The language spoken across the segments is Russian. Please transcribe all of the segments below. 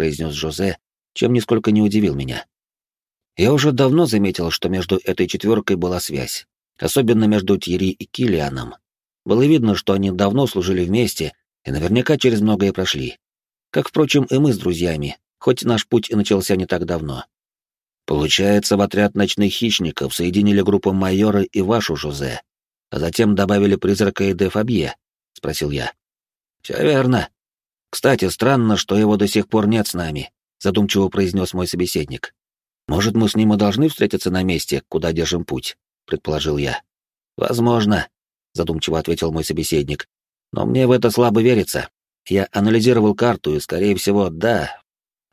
произнес Жозе, чем нисколько не удивил меня. Я уже давно заметил, что между этой четверкой была связь, особенно между Тьерри и Килианом. Было видно, что они давно служили вместе и наверняка через многое прошли. Как, впрочем, и мы с друзьями, хоть наш путь и начался не так давно. Получается, в отряд ночных хищников соединили группу майора и вашу Жозе, а затем добавили призрака и де Фабье, — спросил я. Все верно. Кстати, странно, что его до сих пор нет с нами, — задумчиво произнес мой собеседник. Может, мы с ним и должны встретиться на месте, куда держим путь, — предположил я. Возможно, — задумчиво ответил мой собеседник. Но мне в это слабо верится. Я анализировал карту, и, скорее всего, да,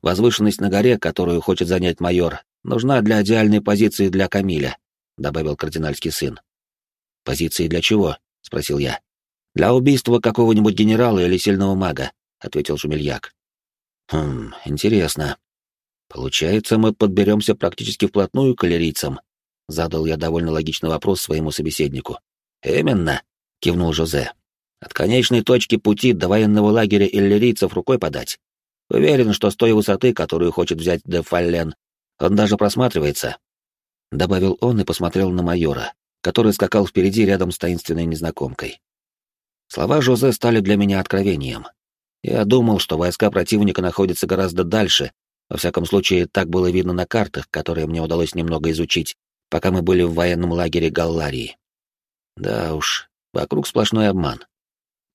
возвышенность на горе, которую хочет занять майор, нужна для идеальной позиции для Камиля», — добавил кардинальский сын. «Позиции для чего?» — спросил я. «Для убийства какого-нибудь генерала или сильного мага», — ответил Жумельяк. «Хм, интересно. Получается, мы подберемся практически вплотную к калерийцам?» — задал я довольно логичный вопрос своему собеседнику. «Именно», — кивнул Жозе. «От конечной точки пути до военного лагеря иллирийцев рукой подать. Уверен, что с той высоты, которую хочет взять де Фаллен, он даже просматривается. Добавил он и посмотрел на майора, который скакал впереди рядом с таинственной незнакомкой. Слова Жозе стали для меня откровением. Я думал, что войска противника находятся гораздо дальше, во всяком случае, так было видно на картах, которые мне удалось немного изучить, пока мы были в военном лагере Галларии. Да уж, вокруг сплошной обман.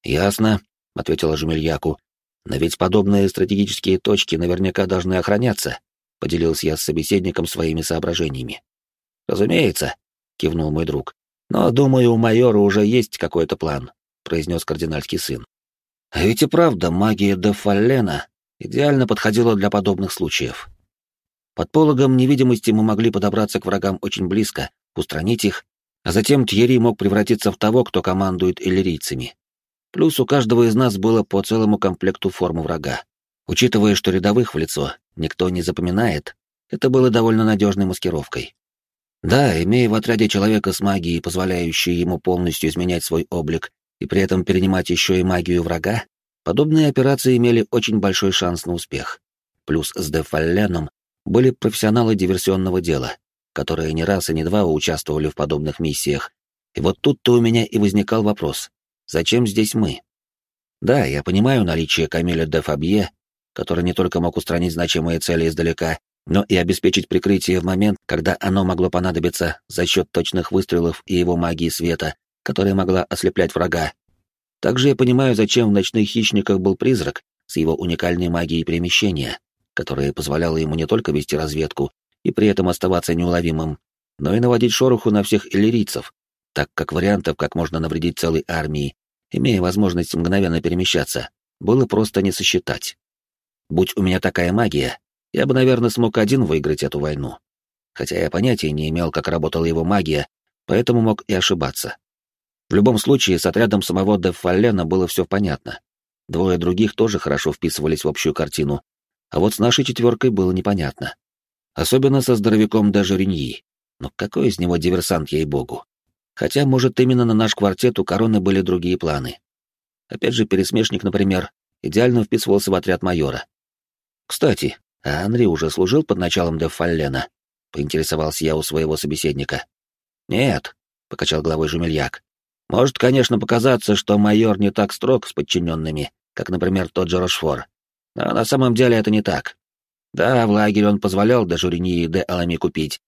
«Ясно», — ответила Жемельяку. «Но ведь подобные стратегические точки наверняка должны охраняться поделился я с собеседником своими соображениями. Разумеется, кивнул мой друг. Но, думаю, у майора уже есть какой-то план, произнес кардинальский сын. А ведь и правда, магия де идеально подходила для подобных случаев. Под пологом невидимости мы могли подобраться к врагам очень близко, устранить их, а затем Тьерри мог превратиться в того, кто командует иллирийцами. Плюс у каждого из нас было по целому комплекту формы врага. Учитывая, что рядовых в лицо никто не запоминает, это было довольно надежной маскировкой. Да, имея в отряде человека с магией, позволяющей ему полностью изменять свой облик и при этом перенимать еще и магию врага, подобные операции имели очень большой шанс на успех. Плюс с Дефалленом были профессионалы диверсионного дела, которые не раз и не два участвовали в подобных миссиях. И вот тут-то у меня и возникал вопрос, зачем здесь мы? Да, я понимаю наличие Камиля де Фабье который не только мог устранить значимые цели издалека, но и обеспечить прикрытие в момент, когда оно могло понадобиться за счет точных выстрелов и его магии света, которая могла ослеплять врага. Также я понимаю, зачем в «Ночных хищниках» был призрак с его уникальной магией перемещения, которая позволяла ему не только вести разведку и при этом оставаться неуловимым, но и наводить шороху на всех иллирийцев, так как вариантов, как можно навредить целой армии, имея возможность мгновенно перемещаться, было просто не сосчитать. Будь у меня такая магия, я бы, наверное, смог один выиграть эту войну. Хотя я понятия не имел, как работала его магия, поэтому мог и ошибаться. В любом случае, с отрядом самого Дефаллена было все понятно. Двое других тоже хорошо вписывались в общую картину, а вот с нашей четверкой было непонятно. Особенно со здоровяком даже Риньи. Но какой из него диверсант, ей-богу? Хотя, может, именно на наш квартет у короны были другие планы. Опять же, пересмешник, например, идеально вписывался в отряд майора. «Кстати, а Анри уже служил под началом де Фаллена?» — поинтересовался я у своего собеседника. «Нет», — покачал головой Жумельяк. «Может, конечно, показаться, что майор не так строг с подчиненными, как, например, тот же Рошфор. Но на самом деле это не так. Да, в лагере он позволял де Журини и де Алами купить.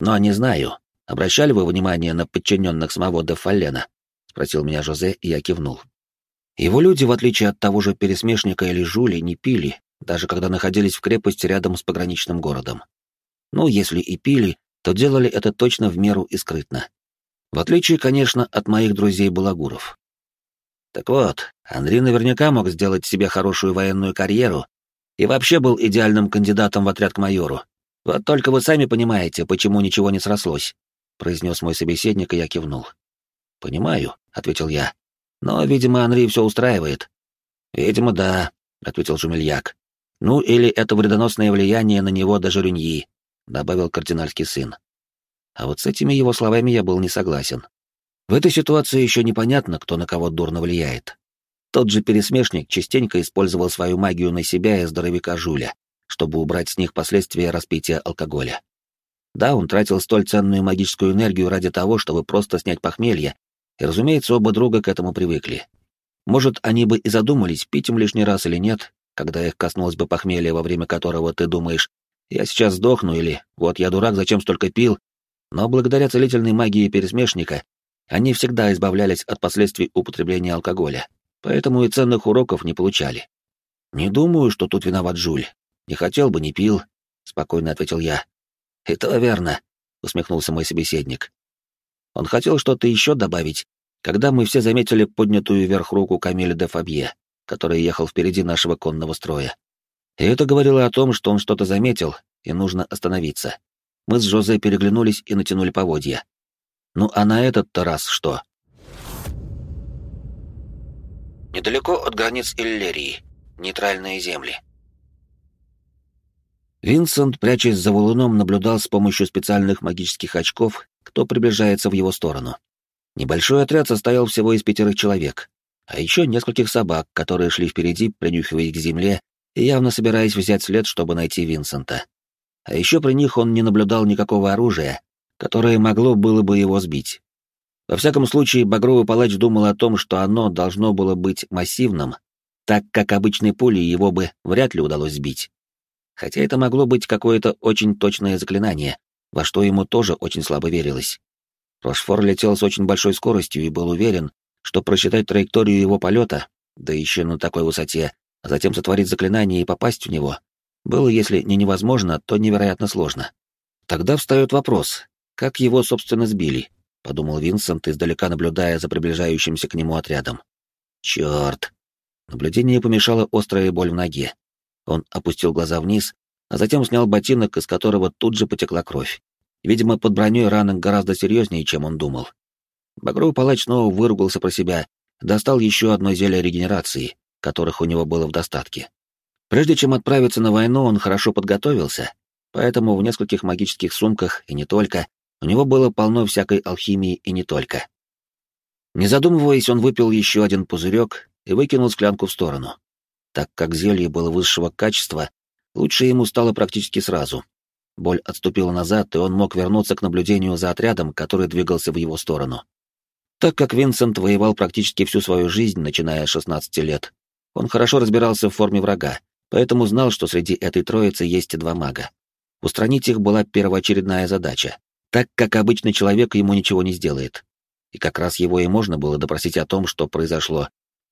Но не знаю, обращали вы внимание на подчиненных самого де Фаллена?» — спросил меня Жозе, и я кивнул. Его люди, в отличие от того же пересмешника или жули, не пили, даже когда находились в крепости рядом с пограничным городом. Ну, если и пили, то делали это точно в меру и скрытно. В отличие, конечно, от моих друзей-балагуров. Так вот, Андрей наверняка мог сделать себе хорошую военную карьеру и вообще был идеальным кандидатом в отряд к майору. Вот только вы сами понимаете, почему ничего не срослось, произнес мой собеседник, и я кивнул. Понимаю, ответил я. Но, видимо, Андрей все устраивает. Видимо, да, ответил Жумельяк. Ну, или это вредоносное влияние на него даже Рюньи, добавил кардинальский сын. А вот с этими его словами я был не согласен. В этой ситуации еще непонятно, кто на кого дурно влияет. Тот же пересмешник частенько использовал свою магию на себя и здоровяка Жуля, чтобы убрать с них последствия распития алкоголя. Да, он тратил столь ценную магическую энергию ради того, чтобы просто снять похмелье, и, разумеется, оба друга к этому привыкли. Может, они бы и задумались, пить им лишний раз или нет, когда их коснулось бы похмелье, во время которого ты думаешь, я сейчас сдохну или вот я дурак, зачем столько пил, но благодаря целительной магии пересмешника они всегда избавлялись от последствий употребления алкоголя, поэтому и ценных уроков не получали. «Не думаю, что тут виноват Жуль. Не хотел бы, не пил», — спокойно ответил я. «Это верно», — усмехнулся мой собеседник. Он хотел что-то еще добавить, когда мы все заметили поднятую вверх руку Камиля де Фабье, который ехал впереди нашего конного строя. И это говорило о том, что он что-то заметил, и нужно остановиться. Мы с Жозе переглянулись и натянули поводья. Ну а на этот-то раз что? Недалеко от границ Иллерии. Нейтральные земли. Винсент, прячась за валуном, наблюдал с помощью специальных магических очков, кто приближается в его сторону. Небольшой отряд состоял всего из пятерых человек, а еще нескольких собак, которые шли впереди, принюхиваясь к земле и явно собираясь взять след, чтобы найти Винсента. А еще при них он не наблюдал никакого оружия, которое могло было бы его сбить. Во всяком случае, Багровый Палач думал о том, что оно должно было быть массивным, так как обычной пулей его бы вряд ли удалось сбить. Хотя это могло быть какое-то очень точное заклинание, во что ему тоже очень слабо верилось. Рошфор летел с очень большой скоростью и был уверен, что просчитать траекторию его полета, да еще на такой высоте, а затем сотворить заклинание и попасть в него, было, если не невозможно, то невероятно сложно. Тогда встает вопрос, как его, собственно, сбили? Подумал Винсент, издалека наблюдая за приближающимся к нему отрядом. Черт! Наблюдение помешало острая боль в ноге. Он опустил глаза вниз, а затем снял ботинок, из которого тут же потекла кровь. Видимо, под броней рана гораздо серьезнее, чем он думал. Багровый палач снова выругался про себя, достал еще одно зелье регенерации, которых у него было в достатке. Прежде чем отправиться на войну, он хорошо подготовился, поэтому в нескольких магических сумках, и не только, у него было полно всякой алхимии и не только. Не задумываясь, он выпил еще один пузырек и выкинул склянку в сторону. Так как зелье было высшего качества, лучше ему стало практически сразу. Боль отступила назад, и он мог вернуться к наблюдению за отрядом, который двигался в его сторону. Так как Винсент воевал практически всю свою жизнь, начиная с 16 лет, он хорошо разбирался в форме врага, поэтому знал, что среди этой троицы есть два мага. Устранить их была первоочередная задача так как обычный человек ему ничего не сделает. И как раз его и можно было допросить о том, что произошло.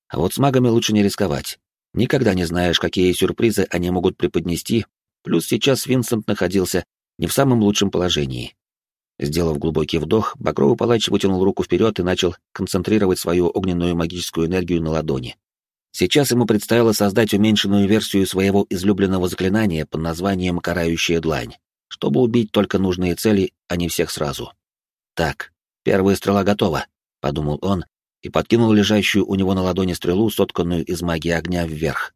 А вот с магами лучше не рисковать. Никогда не знаешь, какие сюрпризы они могут преподнести, плюс сейчас Винсент находился не в самом лучшем положении. Сделав глубокий вдох, Багровый палач вытянул руку вперед и начал концентрировать свою огненную магическую энергию на ладони. Сейчас ему предстояло создать уменьшенную версию своего излюбленного заклинания под названием «Карающая длань» чтобы убить только нужные цели, а не всех сразу. Так, первая стрела готова, подумал он и подкинул лежащую у него на ладони стрелу, сотканную из магии огня, вверх.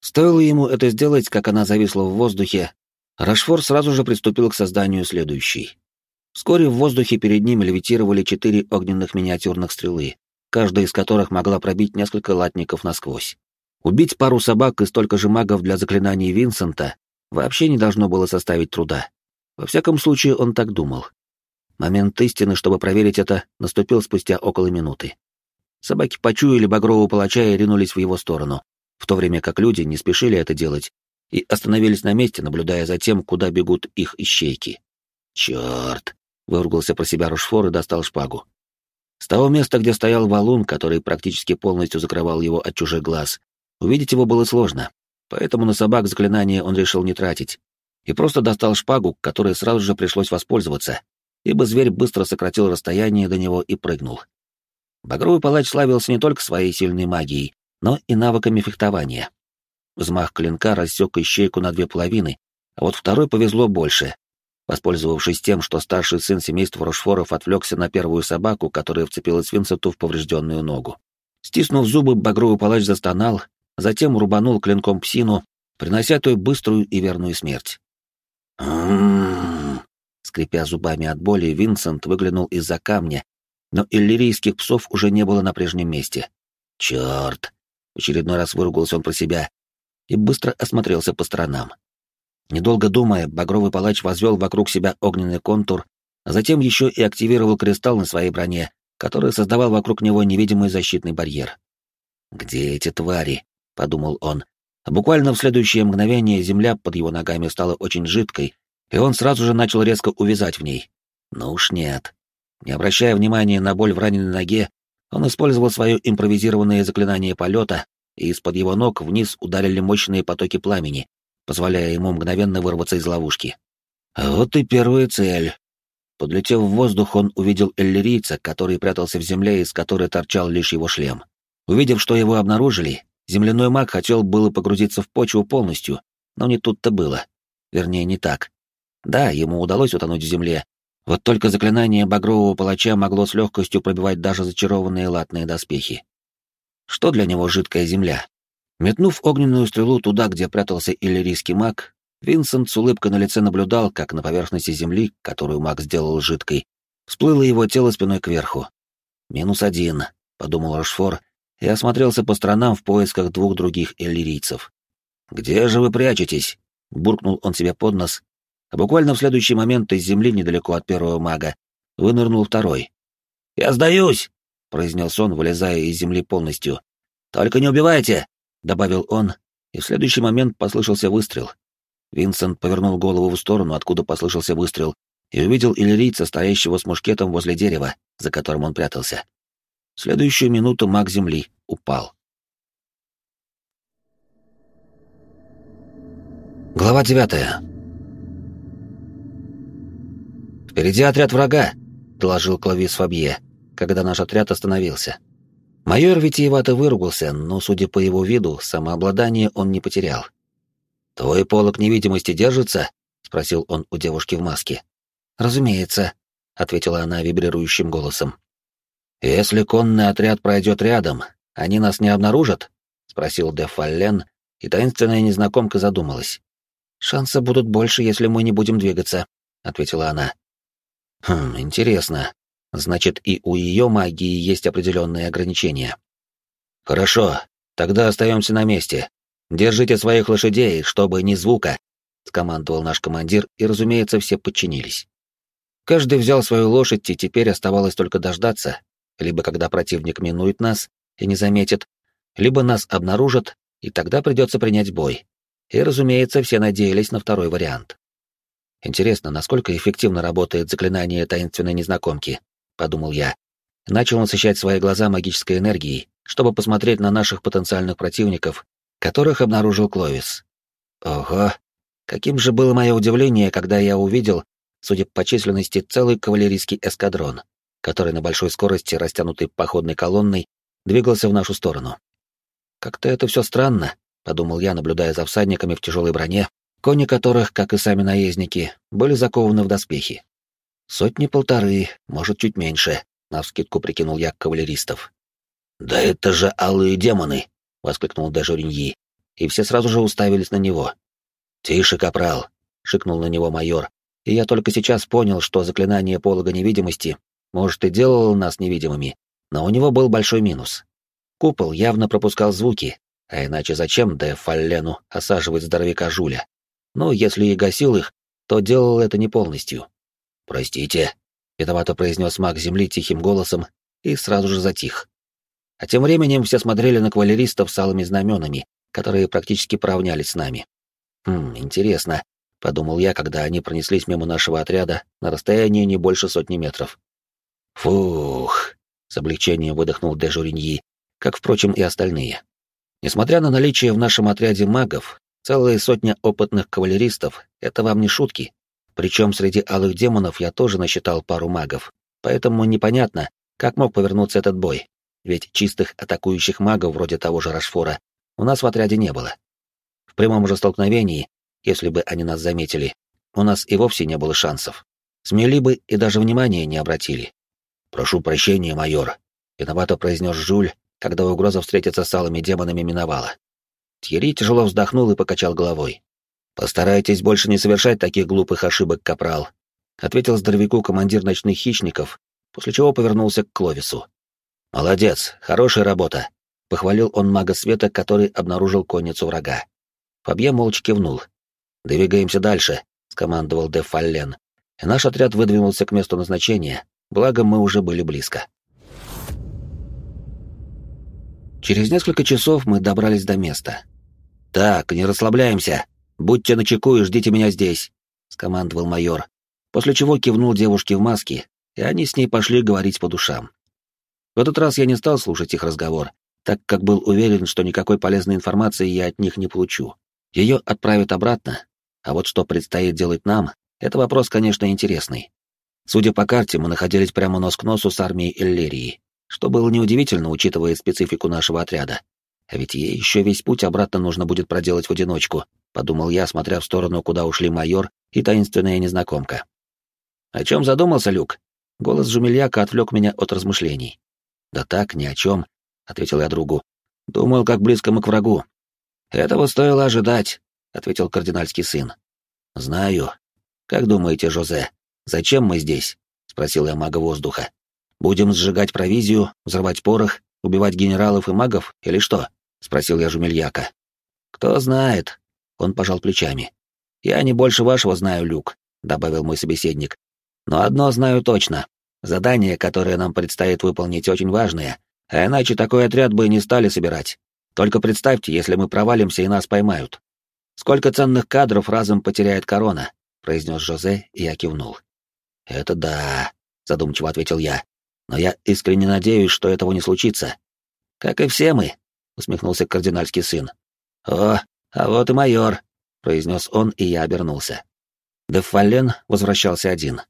Стоило ему это сделать, как она зависла в воздухе, Рашфор сразу же приступил к созданию следующей. Вскоре в воздухе перед ним левитировали четыре огненных миниатюрных стрелы, каждая из которых могла пробить несколько латников насквозь. Убить пару собак и столько же магов для заклинаний Винсента вообще не должно было составить труда. Во всяком случае, он так думал. Момент истины, чтобы проверить это, наступил спустя около минуты. Собаки почуяли багрового палача и ринулись в его сторону, в то время как люди не спешили это делать и остановились на месте, наблюдая за тем, куда бегут их ищейки. «Черт!» — выругался про себя Рушфор и достал шпагу. С того места, где стоял валун, который практически полностью закрывал его от чужих глаз, увидеть его было сложно, Поэтому на собак заклинание он решил не тратить. И просто достал шпагу, которой сразу же пришлось воспользоваться, ибо зверь быстро сократил расстояние до него и прыгнул. Багровый палач славился не только своей сильной магией, но и навыками фехтования. Взмах клинка рассек ищейку на две половины, а вот второй повезло больше. Воспользовавшись тем, что старший сын семейства Рошфоров отвлекся на первую собаку, которая вцепилась Винсенту в поврежденную ногу. Стиснув зубы, багровый палач застонал затем рубанул клинком псину, принося той быструю и верную смерть. Скрипя зубами от боли, Винсент выглянул из-за камня, но иллирийских псов уже не было на прежнем месте. «Черт!» — в очередной раз выругался он про себя и быстро осмотрелся по сторонам. Недолго думая, багровый палач возвел вокруг себя огненный контур, а затем еще и активировал кристалл на своей броне, который создавал вокруг него невидимый защитный барьер. «Где эти твари?» — подумал он. Буквально в следующее мгновение земля под его ногами стала очень жидкой, и он сразу же начал резко увязать в ней. Но уж нет. Не обращая внимания на боль в раненой ноге, он использовал свое импровизированное заклинание полета, и из-под его ног вниз ударили мощные потоки пламени, позволяя ему мгновенно вырваться из ловушки. Вот и первая цель. Подлетев в воздух, он увидел эллирийца, который прятался в земле, из которой торчал лишь его шлем. Увидев, что его обнаружили, земляной маг хотел было погрузиться в почву полностью, но не тут-то было. Вернее, не так. Да, ему удалось утонуть в земле, вот только заклинание багрового палача могло с легкостью пробивать даже зачарованные латные доспехи. Что для него жидкая земля? Метнув огненную стрелу туда, где прятался иллирийский маг, Винсент с улыбкой на лице наблюдал, как на поверхности земли, которую маг сделал жидкой, всплыло его тело спиной кверху. «Минус один», — подумал Рашфор и осмотрелся по сторонам в поисках двух других иллирийцев. «Где же вы прячетесь?» — буркнул он себе под нос а буквально в следующий момент из земли недалеко от первого мага вынырнул второй. «Я сдаюсь!» — произнес он, вылезая из земли полностью. «Только не убивайте!» — добавил он, и в следующий момент послышался выстрел. Винсент повернул голову в сторону, откуда послышался выстрел, и увидел иллирийца, стоящего с мушкетом возле дерева, за которым он прятался. В следующую минуту маг земли упал. Глава девятая. «Впереди отряд врага», — доложил Клавис Фабье, когда наш отряд остановился. Майор витиевато выругался, но, судя по его виду, самообладание он не потерял. «Твой полок невидимости держится?» — спросил он у девушки в маске. «Разумеется», — ответила она вибрирующим голосом. «Если конный отряд пройдет рядом, они нас не обнаружат?» — спросил де Фаллен, и таинственная незнакомка задумалась. «Шансы будут больше, если мы не будем двигаться», — ответила она. Хм, интересно. Значит, и у ее магии есть определенные ограничения. Хорошо, тогда остаемся на месте. Держите своих лошадей, чтобы ни звука, скомандовал наш командир, и, разумеется, все подчинились. Каждый взял свою лошадь, и теперь оставалось только дождаться, либо когда противник минует нас и не заметит, либо нас обнаружат, и тогда придется принять бой. И, разумеется, все надеялись на второй вариант. Интересно, насколько эффективно работает заклинание таинственной незнакомки, подумал я. Начал насыщать свои глаза магической энергией, чтобы посмотреть на наших потенциальных противников, которых обнаружил Кловис. Ого, каким же было мое удивление, когда я увидел, судя по численности, целый кавалерийский эскадрон, который на большой скорости, растянутой походной колонной, двигался в нашу сторону. Как-то это все странно, подумал я, наблюдая за всадниками в тяжелой броне, кони которых, как и сами наездники, были закованы в доспехи. Сотни-полторы, может, чуть меньше, — навскидку прикинул я кавалеристов. «Да это же алые демоны!» — воскликнул Дежуриньи, и все сразу же уставились на него. «Тише, капрал!» — шикнул на него майор, и я только сейчас понял, что заклинание полога невидимости, может, и делало нас невидимыми, но у него был большой минус. Купол явно пропускал звуки, а иначе зачем Де Фаллену осаживать здоровяка Жуля? но если и гасил их, то делал это не полностью. «Простите», — виновато произнес маг земли тихим голосом и сразу же затих. А тем временем все смотрели на кавалеристов с алыми знаменами, которые практически поравнялись с нами. «Хм, интересно», — подумал я, когда они пронеслись мимо нашего отряда на расстоянии не больше сотни метров. «Фух», — с облегчением выдохнул Дежуриньи, как, впрочем, и остальные. Несмотря на наличие в нашем отряде магов, Целая сотня опытных кавалеристов — это вам не шутки. Причем среди алых демонов я тоже насчитал пару магов. Поэтому непонятно, как мог повернуться этот бой. Ведь чистых атакующих магов вроде того же Рашфора у нас в отряде не было. В прямом же столкновении, если бы они нас заметили, у нас и вовсе не было шансов. Смели бы и даже внимания не обратили. «Прошу прощения, майор», — виновато произнес Жуль, когда угроза встретиться с алыми демонами миновала. Тьерри тяжело вздохнул и покачал головой. «Постарайтесь больше не совершать таких глупых ошибок, капрал», — ответил здоровяку командир ночных хищников, после чего повернулся к Кловису. «Молодец, хорошая работа», — похвалил он мага света, который обнаружил конницу врага. Фабье молча кивнул. «Двигаемся дальше», — скомандовал де Фаллен, и наш отряд выдвинулся к месту назначения, благо мы уже были близко. Через несколько часов мы добрались до места. «Так, не расслабляемся. Будьте начеку и ждите меня здесь», — скомандовал майор, после чего кивнул девушке в маске, и они с ней пошли говорить по душам. В этот раз я не стал слушать их разговор, так как был уверен, что никакой полезной информации я от них не получу. Ее отправят обратно, а вот что предстоит делать нам, это вопрос, конечно, интересный. Судя по карте, мы находились прямо нос к носу с армией Эллерии, что было неудивительно, учитывая специфику нашего отряда. А ведь ей еще весь путь обратно нужно будет проделать в одиночку, подумал я, смотря в сторону, куда ушли майор и таинственная незнакомка. О чем задумался Люк? Голос Жумельяка отвлек меня от размышлений. Да так, ни о чем, ответил я другу. Думал, как близко мы к врагу. Этого стоило ожидать, ответил кардинальский сын. Знаю. Как думаете, Жозе, зачем мы здесь? спросил я мага воздуха. Будем сжигать провизию, взрывать порох, убивать генералов и магов или что? Спросил я Жумельяка. Кто знает? Он пожал плечами. Я не больше вашего знаю, Люк, добавил мой собеседник. Но одно знаю точно. Задание, которое нам предстоит выполнить, очень важное, а иначе такой отряд бы не стали собирать. Только представьте, если мы провалимся и нас поймают. Сколько ценных кадров разом потеряет корона, произнес Жозе, и я кивнул. Это да, задумчиво ответил я но я искренне надеюсь, что этого не случится. Как и все мы, усмехнулся кардинальский сын. О, а вот и майор, произнес он, и я обернулся. Дефален возвращался один.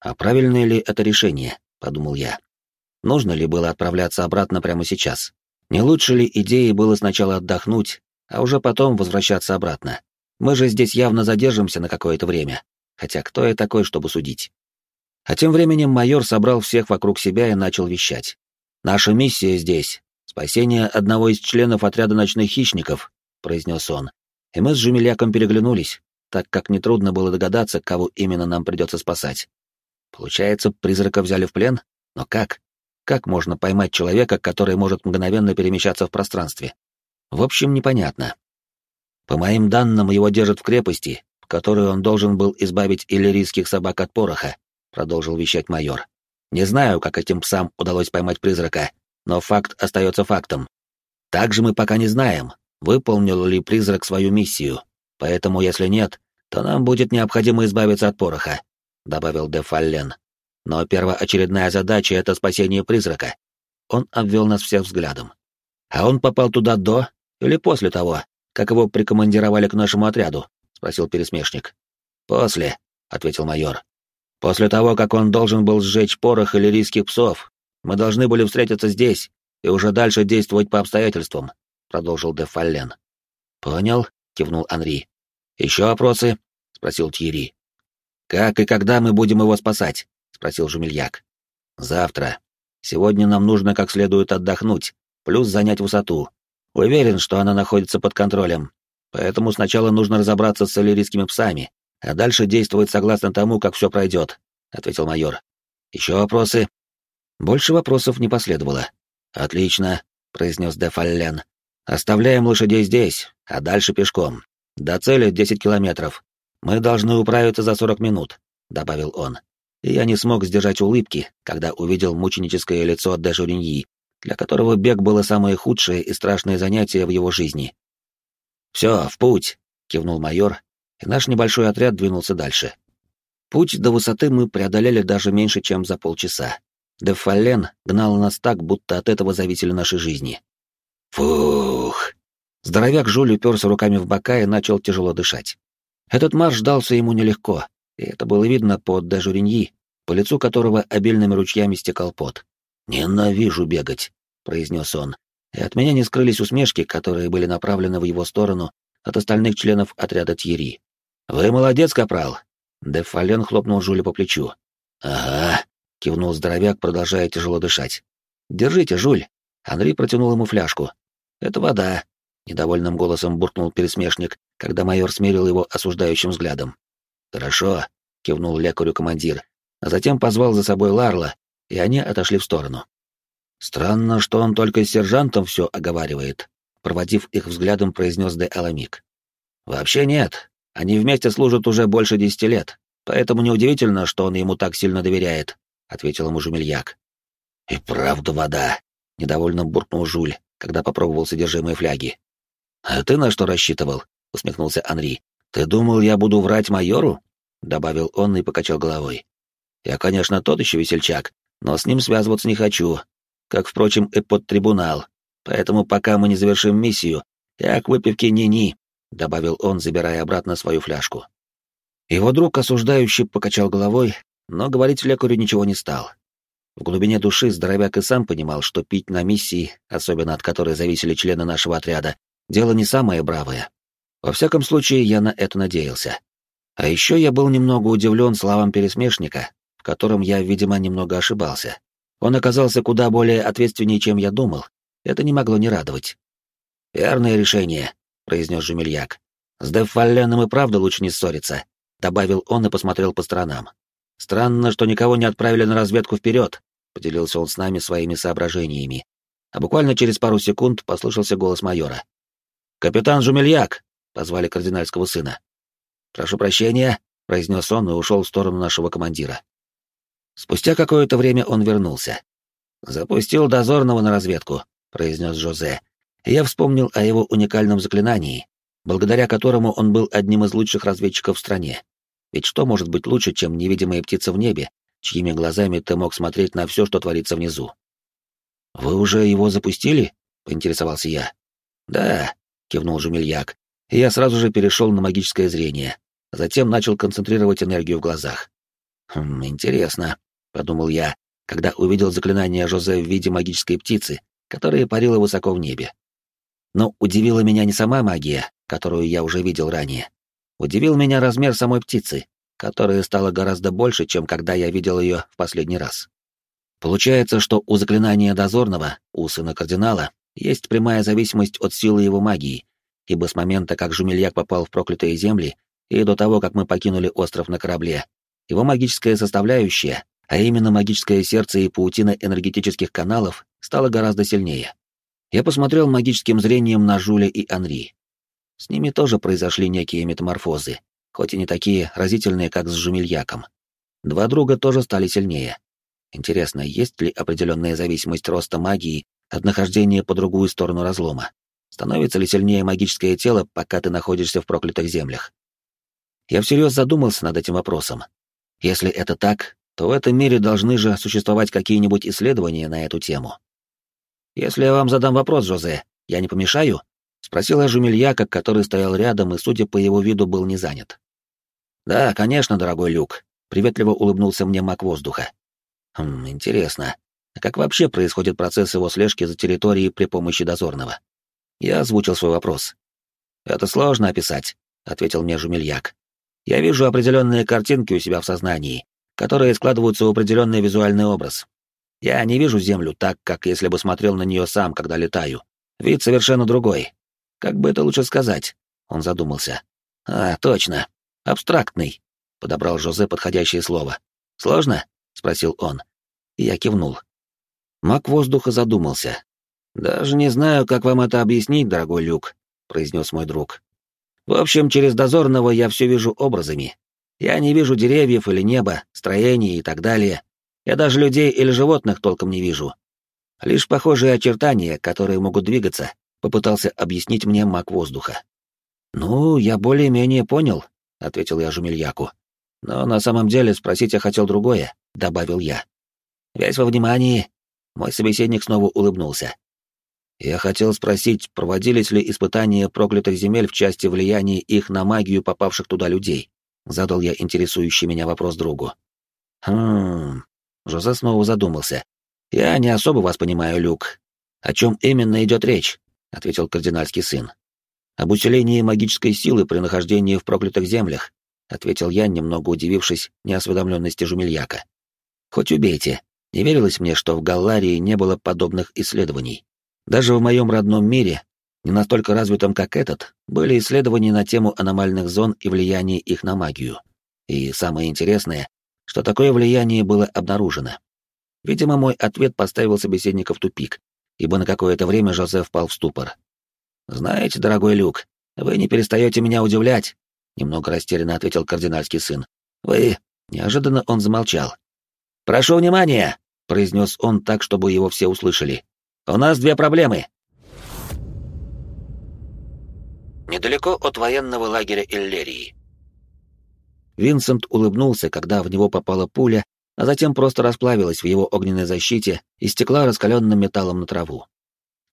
А правильное ли это решение, подумал я. Нужно ли было отправляться обратно прямо сейчас? Не лучше ли идеей было сначала отдохнуть, а уже потом возвращаться обратно? Мы же здесь явно задержимся на какое-то время. Хотя кто я такой, чтобы судить? А тем временем майор собрал всех вокруг себя и начал вещать. «Наша миссия здесь — спасение одного из членов отряда ночных хищников», — произнес он. И мы с Жемеляком переглянулись, так как нетрудно было догадаться, кого именно нам придется спасать. Получается, призрака взяли в плен? Но как? Как можно поймать человека, который может мгновенно перемещаться в пространстве? В общем, непонятно. По моим данным, его держат в крепости, в которой он должен был избавить иллирийских собак от пороха, — продолжил вещать майор. «Не знаю, как этим псам удалось поймать призрака, но факт остается фактом. Также мы пока не знаем, выполнил ли призрак свою миссию, поэтому если нет, то нам будет необходимо избавиться от пороха», — добавил де Фаллен. «Но первоочередная задача — это спасение призрака». Он обвел нас всех взглядом. «А он попал туда до или после того, как его прикомандировали к нашему отряду?» — спросил пересмешник. «После», — ответил майор. После того, как он должен был сжечь порох иллирийских псов, мы должны были встретиться здесь и уже дальше действовать по обстоятельствам», — продолжил де Фаллен. «Понял», — кивнул Анри. «Еще вопросы?» — спросил Тьерри. «Как и когда мы будем его спасать?» — спросил Жумельяк. «Завтра. Сегодня нам нужно как следует отдохнуть, плюс занять высоту. Уверен, что она находится под контролем. Поэтому сначала нужно разобраться с иллирийскими псами, а дальше действовать согласно тому, как все пройдет», — ответил майор. «Еще вопросы?» Больше вопросов не последовало. «Отлично», — произнес де Фаллен. «Оставляем лошадей здесь, а дальше пешком. До цели десять километров. Мы должны управиться за сорок минут», — добавил он. И я не смог сдержать улыбки, когда увидел мученическое лицо де Журиньи, для которого бег было самое худшее и страшное занятие в его жизни. «Все, в путь!» — кивнул майор и наш небольшой отряд двинулся дальше. Путь до высоты мы преодолели даже меньше, чем за полчаса. Дефален гнал нас так, будто от этого зависели наши жизни. Фух! Здоровяк Жуль уперся руками в бока и начал тяжело дышать. Этот марш дался ему нелегко, и это было видно по Дежуриньи, по лицу которого обильными ручьями стекал пот. «Ненавижу бегать», — произнес он, и от меня не скрылись усмешки, которые были направлены в его сторону от остальных членов отряда Тьери. «Вы молодец, капрал!» Де Фален хлопнул Жюля по плечу. «Ага», — кивнул здоровяк, продолжая тяжело дышать. «Держите, Жуль!» Андрей протянул ему фляжку. «Это вода», — недовольным голосом буркнул пересмешник, когда майор смерил его осуждающим взглядом. «Хорошо», — кивнул лекарю командир, а затем позвал за собой Ларла, и они отошли в сторону. «Странно, что он только с сержантом все оговаривает», — проводив их взглядом, произнес Де Аламик. «Вообще нет. Они вместе служат уже больше десяти лет, поэтому неудивительно, что он ему так сильно доверяет», — ответил ему Жумельяк. «И правда вода», — недовольно буркнул Жуль, когда попробовал содержимое фляги. «А ты на что рассчитывал?» — усмехнулся Анри. «Ты думал, я буду врать майору?» — добавил он и покачал головой. «Я, конечно, тот еще весельчак, но с ним связываться не хочу, как, впрочем, и под трибунал, поэтому пока мы не завершим миссию, я к выпивке ни-ни», — добавил он, забирая обратно свою фляжку. Его друг осуждающий покачал головой, но говорить лекарю ничего не стал. В глубине души здоровяк и сам понимал, что пить на миссии, особенно от которой зависели члены нашего отряда, дело не самое бравое. Во всяком случае, я на это надеялся. А еще я был немного удивлен словам пересмешника, в котором я, видимо, немного ошибался. Он оказался куда более ответственнее, чем я думал. Это не могло не радовать. «Верное решение», — произнес Жемельяк. «С Деффаленом и правда лучше не ссориться», — добавил он и посмотрел по сторонам. «Странно, что никого не отправили на разведку вперед», — поделился он с нами своими соображениями. А буквально через пару секунд послышался голос майора. «Капитан Жумельяк!» — позвали кардинальского сына. «Прошу прощения», — произнес он и ушел в сторону нашего командира. Спустя какое-то время он вернулся. «Запустил дозорного на разведку», — произнес Жозе. Я вспомнил о его уникальном заклинании, благодаря которому он был одним из лучших разведчиков в стране. Ведь что может быть лучше, чем невидимая птица в небе, чьими глазами ты мог смотреть на все, что творится внизу? «Вы уже его запустили?» — поинтересовался я. «Да», — кивнул Жумельяк, и я сразу же перешел на магическое зрение, затем начал концентрировать энергию в глазах. «Хм, интересно», — подумал я, когда увидел заклинание Жозе в виде магической птицы, которая парила высоко в небе. Но удивила меня не сама магия, которую я уже видел ранее. Удивил меня размер самой птицы, которая стала гораздо больше, чем когда я видел ее в последний раз. Получается, что у заклинания дозорного, у сына кардинала, есть прямая зависимость от силы его магии, ибо с момента, как Жумельяк попал в проклятые земли, и до того, как мы покинули остров на корабле, его магическая составляющая, а именно магическое сердце и паутина энергетических каналов, стала гораздо сильнее. Я посмотрел магическим зрением на Жуля и Анри. С ними тоже произошли некие метаморфозы, хоть и не такие разительные, как с Жумельяком. Два друга тоже стали сильнее. Интересно, есть ли определенная зависимость роста магии от нахождения по другую сторону разлома? Становится ли сильнее магическое тело, пока ты находишься в проклятых землях? Я всерьез задумался над этим вопросом. Если это так, то в этом мире должны же существовать какие-нибудь исследования на эту тему. «Если я вам задам вопрос, Жозе, я не помешаю?» — спросила Жумельяка, который стоял рядом и, судя по его виду, был не занят. «Да, конечно, дорогой Люк», — приветливо улыбнулся мне маг воздуха. «Хм, интересно, а как вообще происходит процесс его слежки за территорией при помощи дозорного?» Я озвучил свой вопрос. «Это сложно описать», — ответил мне Жумельяк. «Я вижу определенные картинки у себя в сознании, которые складываются в определенный визуальный образ. Я не вижу Землю так, как если бы смотрел на нее сам, когда летаю. Вид совершенно другой. Как бы это лучше сказать?» Он задумался. «А, точно. Абстрактный», — подобрал Жозе подходящее слово. «Сложно?» — спросил он. Я кивнул. Маг воздуха задумался, «Даже не знаю, как вам это объяснить, дорогой Люк», — произнес мой друг. «В общем, через дозорного я все вижу образами. Я не вижу деревьев или неба, строений и так далее. Я даже людей или животных толком не вижу. Лишь похожие очертания, которые могут двигаться, попытался объяснить мне маг воздуха. «Ну, я более-менее понял», — ответил я Жумельяку. «Но на самом деле спросить я хотел другое», — добавил я. «Весь во внимании». Мой собеседник снова улыбнулся. Я хотел спросить, проводились ли испытания проклятых земель в части влияния их на магию попавших туда людей. Задал я интересующий меня вопрос другу. Хм... Жозе снова задумался. Я не особо вас понимаю, Люк. О чем именно идет речь? Ответил кардинальский сын. Об усилении магической силы при нахождении в проклятых землях, ответил я, немного удивившись неосведомленности Жумельяка. Хоть убейте, не верилось мне, что в Галларии не было подобных исследований. Даже в моем родном мире, не настолько развитом, как этот, были исследования на тему аномальных зон и влияния их на магию. И самое интересное, что такое влияние было обнаружено. Видимо, мой ответ поставил собеседника в тупик, ибо на какое-то время Жозеф впал в ступор. «Знаете, дорогой Люк, вы не перестаете меня удивлять», — немного растерянно ответил кардинальский сын. «Вы...» — неожиданно он замолчал. «Прошу внимания!» — произнес он так, чтобы его все услышали. «У нас две проблемы!» Недалеко от военного лагеря Иллерии. Винсент улыбнулся, когда в него попала пуля, а затем просто расплавилась в его огненной защите и стекла раскаленным металлом на траву.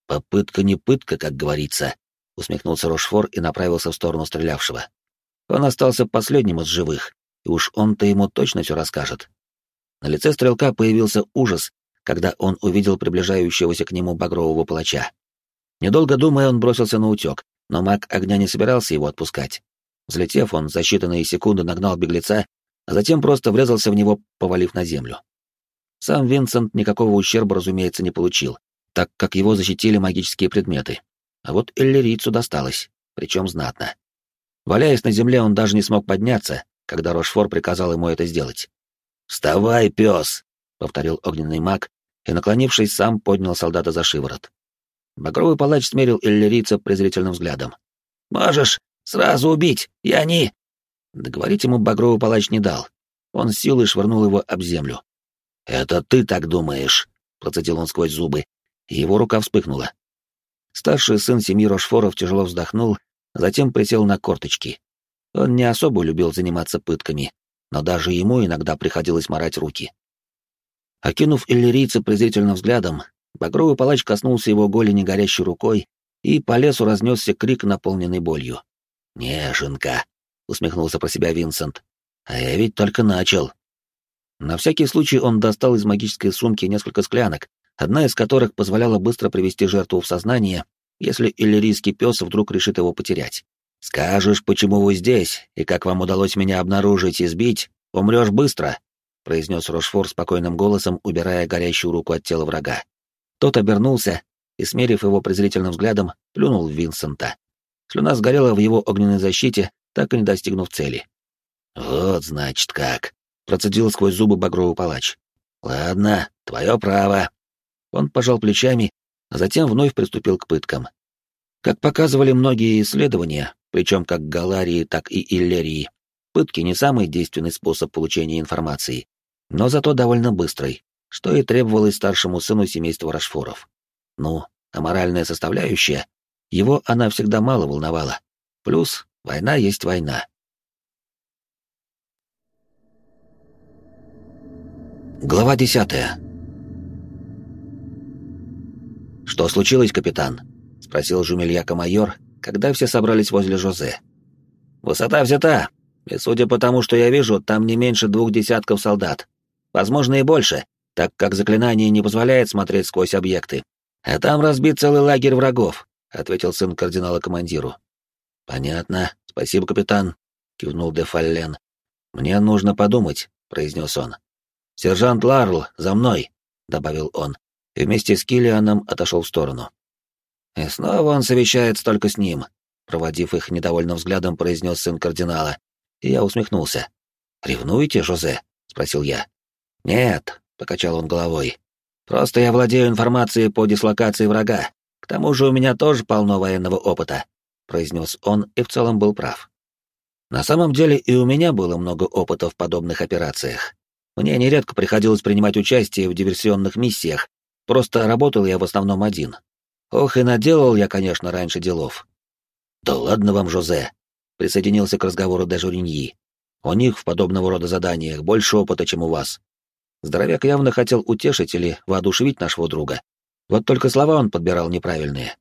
«Попытка не пытка, как говорится», — усмехнулся Рошфор и направился в сторону стрелявшего. Он остался последним из живых, и уж он-то ему точно все расскажет. На лице стрелка появился ужас, когда он увидел приближающегося к нему багрового палача. Недолго думая, он бросился на утек, но маг огня не собирался его отпускать. Взлетев, он за считанные секунды нагнал беглеца, а затем просто врезался в него, повалив на землю. Сам Винсент никакого ущерба, разумеется, не получил, так как его защитили магические предметы. А вот Эллирийцу досталось, причем знатно. Валяясь на земле, он даже не смог подняться, когда Рошфор приказал ему это сделать. «Вставай, пес!» — повторил огненный маг, и, наклонившись, сам поднял солдата за шиворот. Багровый палач смерил иллирийца презрительным взглядом. «Можешь Сразу убить! Я не...» Договорить ему Багровый палач не дал. Он силой швырнул его об землю. «Это ты так думаешь?» — процедил он сквозь зубы, его рука вспыхнула. Старший сын семьи Рошфоров тяжело вздохнул, затем присел на корточки. Он не особо любил заниматься пытками, но даже ему иногда приходилось морать руки. Окинув иллирийца презрительным взглядом, Багровый палач коснулся его голени горящей рукой, и по лесу разнесся крик, наполненный болью. «Неженка», — усмехнулся про себя Винсент. «А я ведь только начал». На всякий случай он достал из магической сумки несколько склянок, одна из которых позволяла быстро привести жертву в сознание, если иллирийский пес вдруг решит его потерять. «Скажешь, почему вы здесь, и как вам удалось меня обнаружить и сбить, умрешь быстро», — произнес Рошфор спокойным голосом, убирая горящую руку от тела врага. Тот обернулся и, смерив его презрительным взглядом, плюнул в Винсента. Слюна сгорела в его огненной защите, так и не достигнув цели. «Вот, значит, как!» — процедил сквозь зубы багровый палач. «Ладно, твое право». Он пожал плечами, а затем вновь приступил к пыткам. Как показывали многие исследования, причем как Галарии, так и Иллерии, пытки не самый действенный способ получения информации, но зато довольно быстрый, что и требовалось старшему сыну семейства Рашфоров. Ну, а моральная составляющая его она всегда мало волновала. Плюс война есть война. Глава десятая. «Что случилось, капитан?» — спросил Жумельяка-майор, когда все собрались возле Жозе. «Высота взята, и судя по тому, что я вижу, там не меньше двух десятков солдат. Возможно, и больше, так как заклинание не позволяет смотреть сквозь объекты. А там разбит целый лагерь врагов, — ответил сын кардинала командиру. «Понятно. Спасибо, капитан», — кивнул де Фаллен. «Мне нужно подумать», — произнес он. «Сержант Ларл, за мной», — добавил он, и вместе с Киллианом отошел в сторону. «И снова он совещается только с ним», — проводив их недовольным взглядом, произнес сын кардинала, и я усмехнулся. «Ревнуете, Жозе?» — спросил я. «Нет», — покачал он головой. «Просто я владею информацией по дислокации врага. К тому же у меня тоже полно военного опыта», — произнес он и в целом был прав. На самом деле и у меня было много опыта в подобных операциях. Мне нередко приходилось принимать участие в диверсионных миссиях, просто работал я в основном один. Ох, и наделал я, конечно, раньше делов. «Да ладно вам, Жозе», — присоединился к разговору Дежуриньи. «У них в подобного рода заданиях больше опыта, чем у вас». Здоровяк явно хотел утешить или воодушевить нашего друга, вот только слова он подбирал неправильные.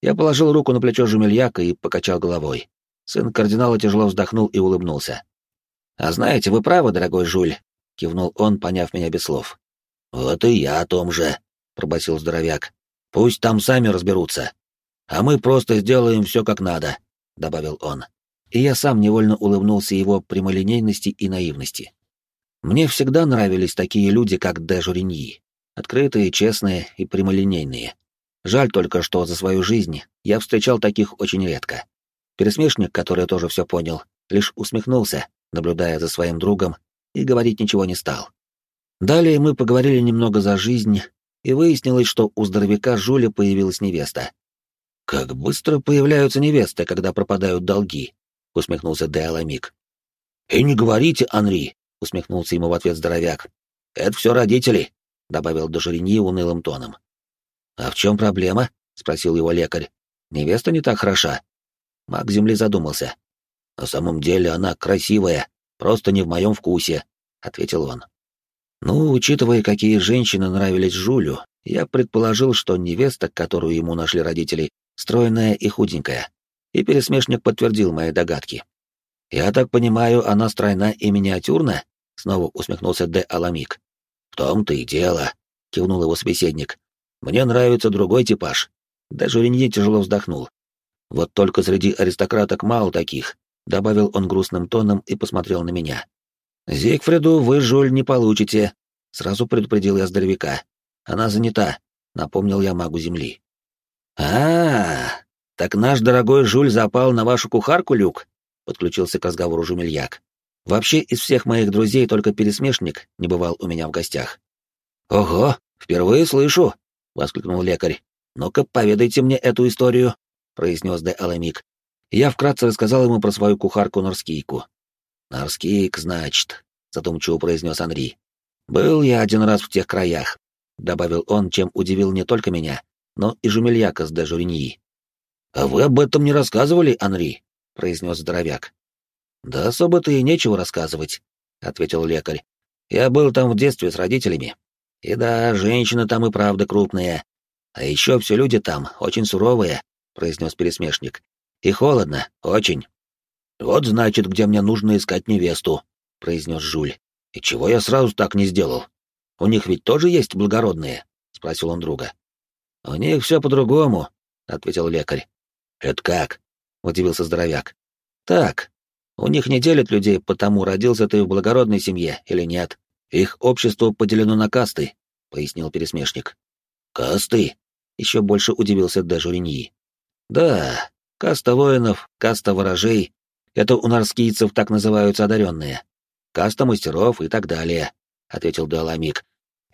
Я положил руку на плечо Жумельяка и покачал головой. Сын кардинала тяжело вздохнул и улыбнулся. «А знаете, вы правы, дорогой Жуль», — кивнул он, поняв меня без слов. «Вот и я о том же», — пробасил здоровяк. «Пусть там сами разберутся. А мы просто сделаем все как надо», — добавил он. И я сам невольно улыбнулся его прямолинейности и наивности. Мне всегда нравились такие люди, как Де Журиньи. Открытые, честные и прямолинейные. Жаль только, что за свою жизнь я встречал таких очень редко. Пересмешник, который тоже все понял, лишь усмехнулся, наблюдая за своим другом, и говорить ничего не стал. Далее мы поговорили немного за жизнь, и выяснилось, что у здоровяка Жуля появилась невеста. Как быстро появляются невесты, когда пропадают долги. — усмехнулся Де Аламик. «И не говорите, Анри!» — усмехнулся ему в ответ здоровяк. «Это все родители», — добавил Дожереньи унылым тоном. «А в чем проблема?» — спросил его лекарь. «Невеста не так хороша». Маг земли задумался. «На самом деле она красивая, просто не в моем вкусе», — ответил он. «Ну, учитывая, какие женщины нравились Жулю, я предположил, что невеста, которую ему нашли родители, стройная и худенькая. И пересмешник подтвердил мои догадки. «Я так понимаю, она стройна и миниатюрна?» — снова усмехнулся Д. Аламик. «В том-то и дело», — кивнул его собеседник. «Мне нравится другой типаж». Даже Ренье тяжело вздохнул. «Вот только среди аристократок мало таких», — добавил он грустным тоном и посмотрел на меня. «Зигфриду вы, Жуль, не получите», — сразу предупредил я здоровяка. «Она занята», — напомнил я магу земли. а, -а, -а так наш дорогой Жуль запал на вашу кухарку, Люк?» — подключился к разговору Жумельяк. «Вообще из всех моих друзей только пересмешник не бывал у меня в гостях». «Ого, впервые слышу!» — воскликнул лекарь. «Ну-ка, поведайте мне эту историю», — произнес Де Аламик. Я вкратце рассказал ему про свою кухарку Норскийку. «Норскийк, значит», — задумчиво произнес Анри. «Был я один раз в тех краях», — добавил он, чем удивил не только меня, но и Жумельяка с де Журиньи. «А вы об этом не рассказывали, Анри?» — произнес здоровяк. «Да особо-то и нечего рассказывать», — ответил лекарь. «Я был там в детстве с родителями. И да, женщины там и правда крупные. А еще все люди там очень суровые», — произнес пересмешник. «И холодно, очень». «Вот значит, где мне нужно искать невесту», — произнес Жуль. «И чего я сразу так не сделал? У них ведь тоже есть благородные?» — спросил он друга. «У них все по-другому», — ответил лекарь. «Это как?» — удивился здоровяк. «Так. У них не делят людей потому, родился ты в благородной семье или нет. Их общество поделено на касты», — пояснил пересмешник. «Касты?» — еще больше удивился Дежуриньи. «Да, каста воинов, каста ворожей — это у нарскийцев так называются одаренные. Каста мастеров и так далее», — ответил Даламик.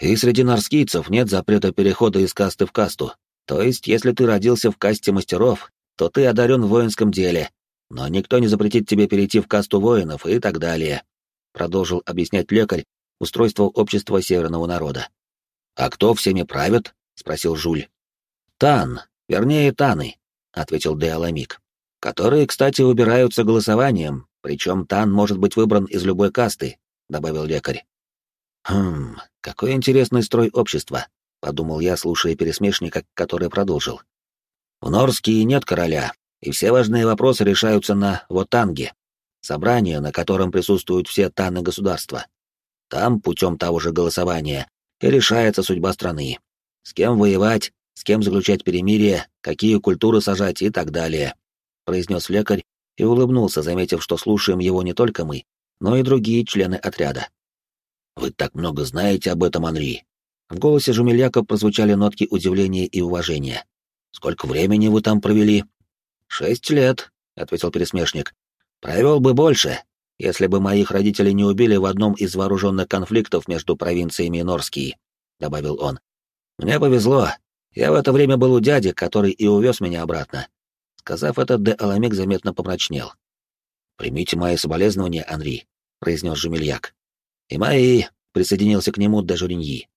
«И среди нарскийцев нет запрета перехода из касты в касту. То есть, если ты родился в касте мастеров, то ты одарен в воинском деле, но никто не запретит тебе перейти в касту воинов и так далее», — продолжил объяснять лекарь устройство общества северного народа. «А кто всеми правит?» — спросил Жуль. «Тан, вернее, Таны», — ответил Деаламик, «которые, кстати, выбираются голосованием, причем Тан может быть выбран из любой касты», — добавил лекарь. «Хм, какой интересный строй общества», — подумал я, слушая пересмешника, который продолжил. В Норске нет короля, и все важные вопросы решаются на Вотанге, собрание, на котором присутствуют все таны государства. Там, путем того же голосования, и решается судьба страны. С кем воевать, с кем заключать перемирие, какие культуры сажать и так далее, произнес лекарь и улыбнулся, заметив, что слушаем его не только мы, но и другие члены отряда. «Вы так много знаете об этом, Анри!» В голосе Жумельяка прозвучали нотки удивления и уважения. Сколько времени вы там провели? Шесть лет, ответил пересмешник. Провел бы больше, если бы моих родителей не убили в одном из вооруженных конфликтов между провинциями Норские, добавил он. Мне повезло. Я в это время был у дяди, который и увез меня обратно. Сказав это, де Аламик заметно помрачнел. «Примите мои соболезнования, Анри», — произнес Жемельяк. «И мои», — присоединился к нему де Журиньи.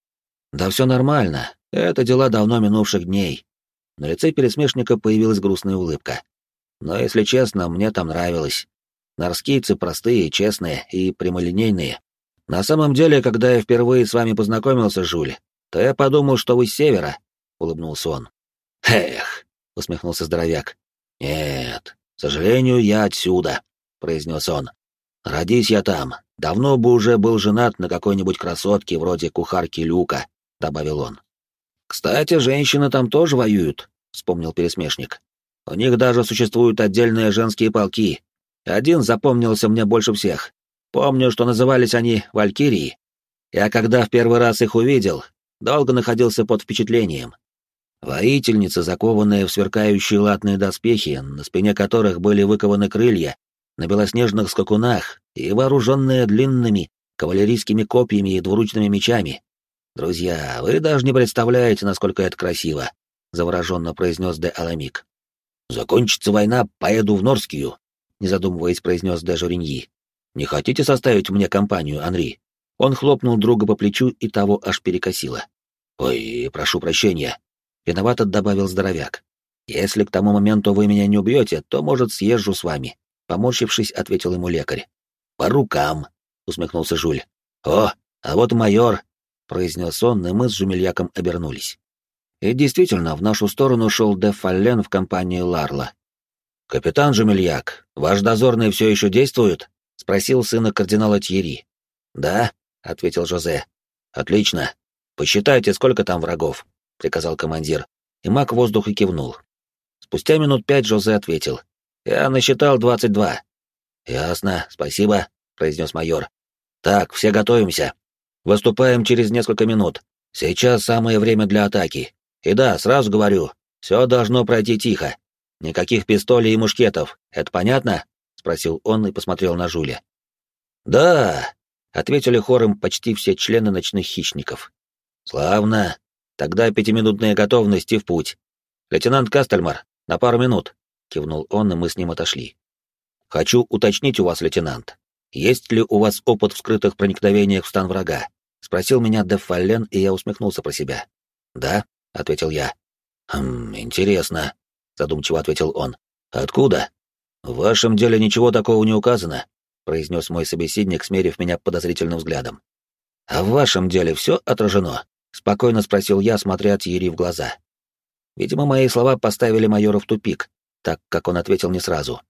«Да все нормально. Это дела давно минувших дней. На лице пересмешника появилась грустная улыбка. Но, если честно, мне там нравилось. Нарскийцы простые, честные и прямолинейные. На самом деле, когда я впервые с вами познакомился, Жуль, то я подумал, что вы с севера, — улыбнулся он. «Эх!» — усмехнулся здоровяк. «Нет, к сожалению, я отсюда», — произнес он. «Родись я там, давно бы уже был женат на какой-нибудь красотке вроде кухарки Люка», — добавил он. «Кстати, женщины там тоже воюют», — вспомнил пересмешник. «У них даже существуют отдельные женские полки. Один запомнился мне больше всех. Помню, что назывались они Валькирии. Я когда в первый раз их увидел, долго находился под впечатлением. Воительницы, закованные в сверкающие латные доспехи, на спине которых были выкованы крылья, на белоснежных скакунах и вооруженные длинными кавалерийскими копьями и двуручными мечами. Друзья, вы даже не представляете, насколько это красиво. — завороженно произнес де Аламик. «Закончится война, поеду в Норскию. не задумываясь, произнес де Журиньи. «Не хотите составить мне компанию, Анри?» Он хлопнул друга по плечу, и того аж перекосило. «Ой, прошу прощения», — виновато добавил здоровяк. «Если к тому моменту вы меня не убьете, то, может, съезжу с вами», — поморщившись, ответил ему лекарь. «По рукам», — усмехнулся Жуль. «О, а вот майор», — произнес он, и мы с Жумельяком обернулись. И действительно, в нашу сторону шел де Фаллен в компании Ларла. «Капитан Жумельяк, ваш дозорный все еще действует?» — спросил сына кардинала Тьери. «Да», — ответил Жозе. «Отлично. Посчитайте, сколько там врагов», — приказал командир, и маг воздуха кивнул. Спустя минут пять Жозе ответил. «Я насчитал двадцать два». «Ясно, спасибо», — произнес майор. «Так, все готовимся. Выступаем через несколько минут. Сейчас самое время для атаки. И да, сразу говорю, все должно пройти тихо. Никаких пистолей и мушкетов, это понятно?» — спросил он и посмотрел на Жуля. «Да», — ответили хором почти все члены ночных хищников. «Славно. Тогда пятиминутная готовность и в путь. Лейтенант Кастельмар, на пару минут», — кивнул он, и мы с ним отошли. «Хочу уточнить у вас, лейтенант, есть ли у вас опыт в скрытых проникновениях в стан врага?» — спросил меня Деф Фаллен, и я усмехнулся про себя. «Да», — ответил я. «Хм, интересно», — задумчиво ответил он. «Откуда?» «В вашем деле ничего такого не указано», — произнес мой собеседник, смерив меня подозрительным взглядом. «А в вашем деле все отражено?» — спокойно спросил я, смотря Тьерри в глаза. Видимо, мои слова поставили майора в тупик, так как он ответил не сразу.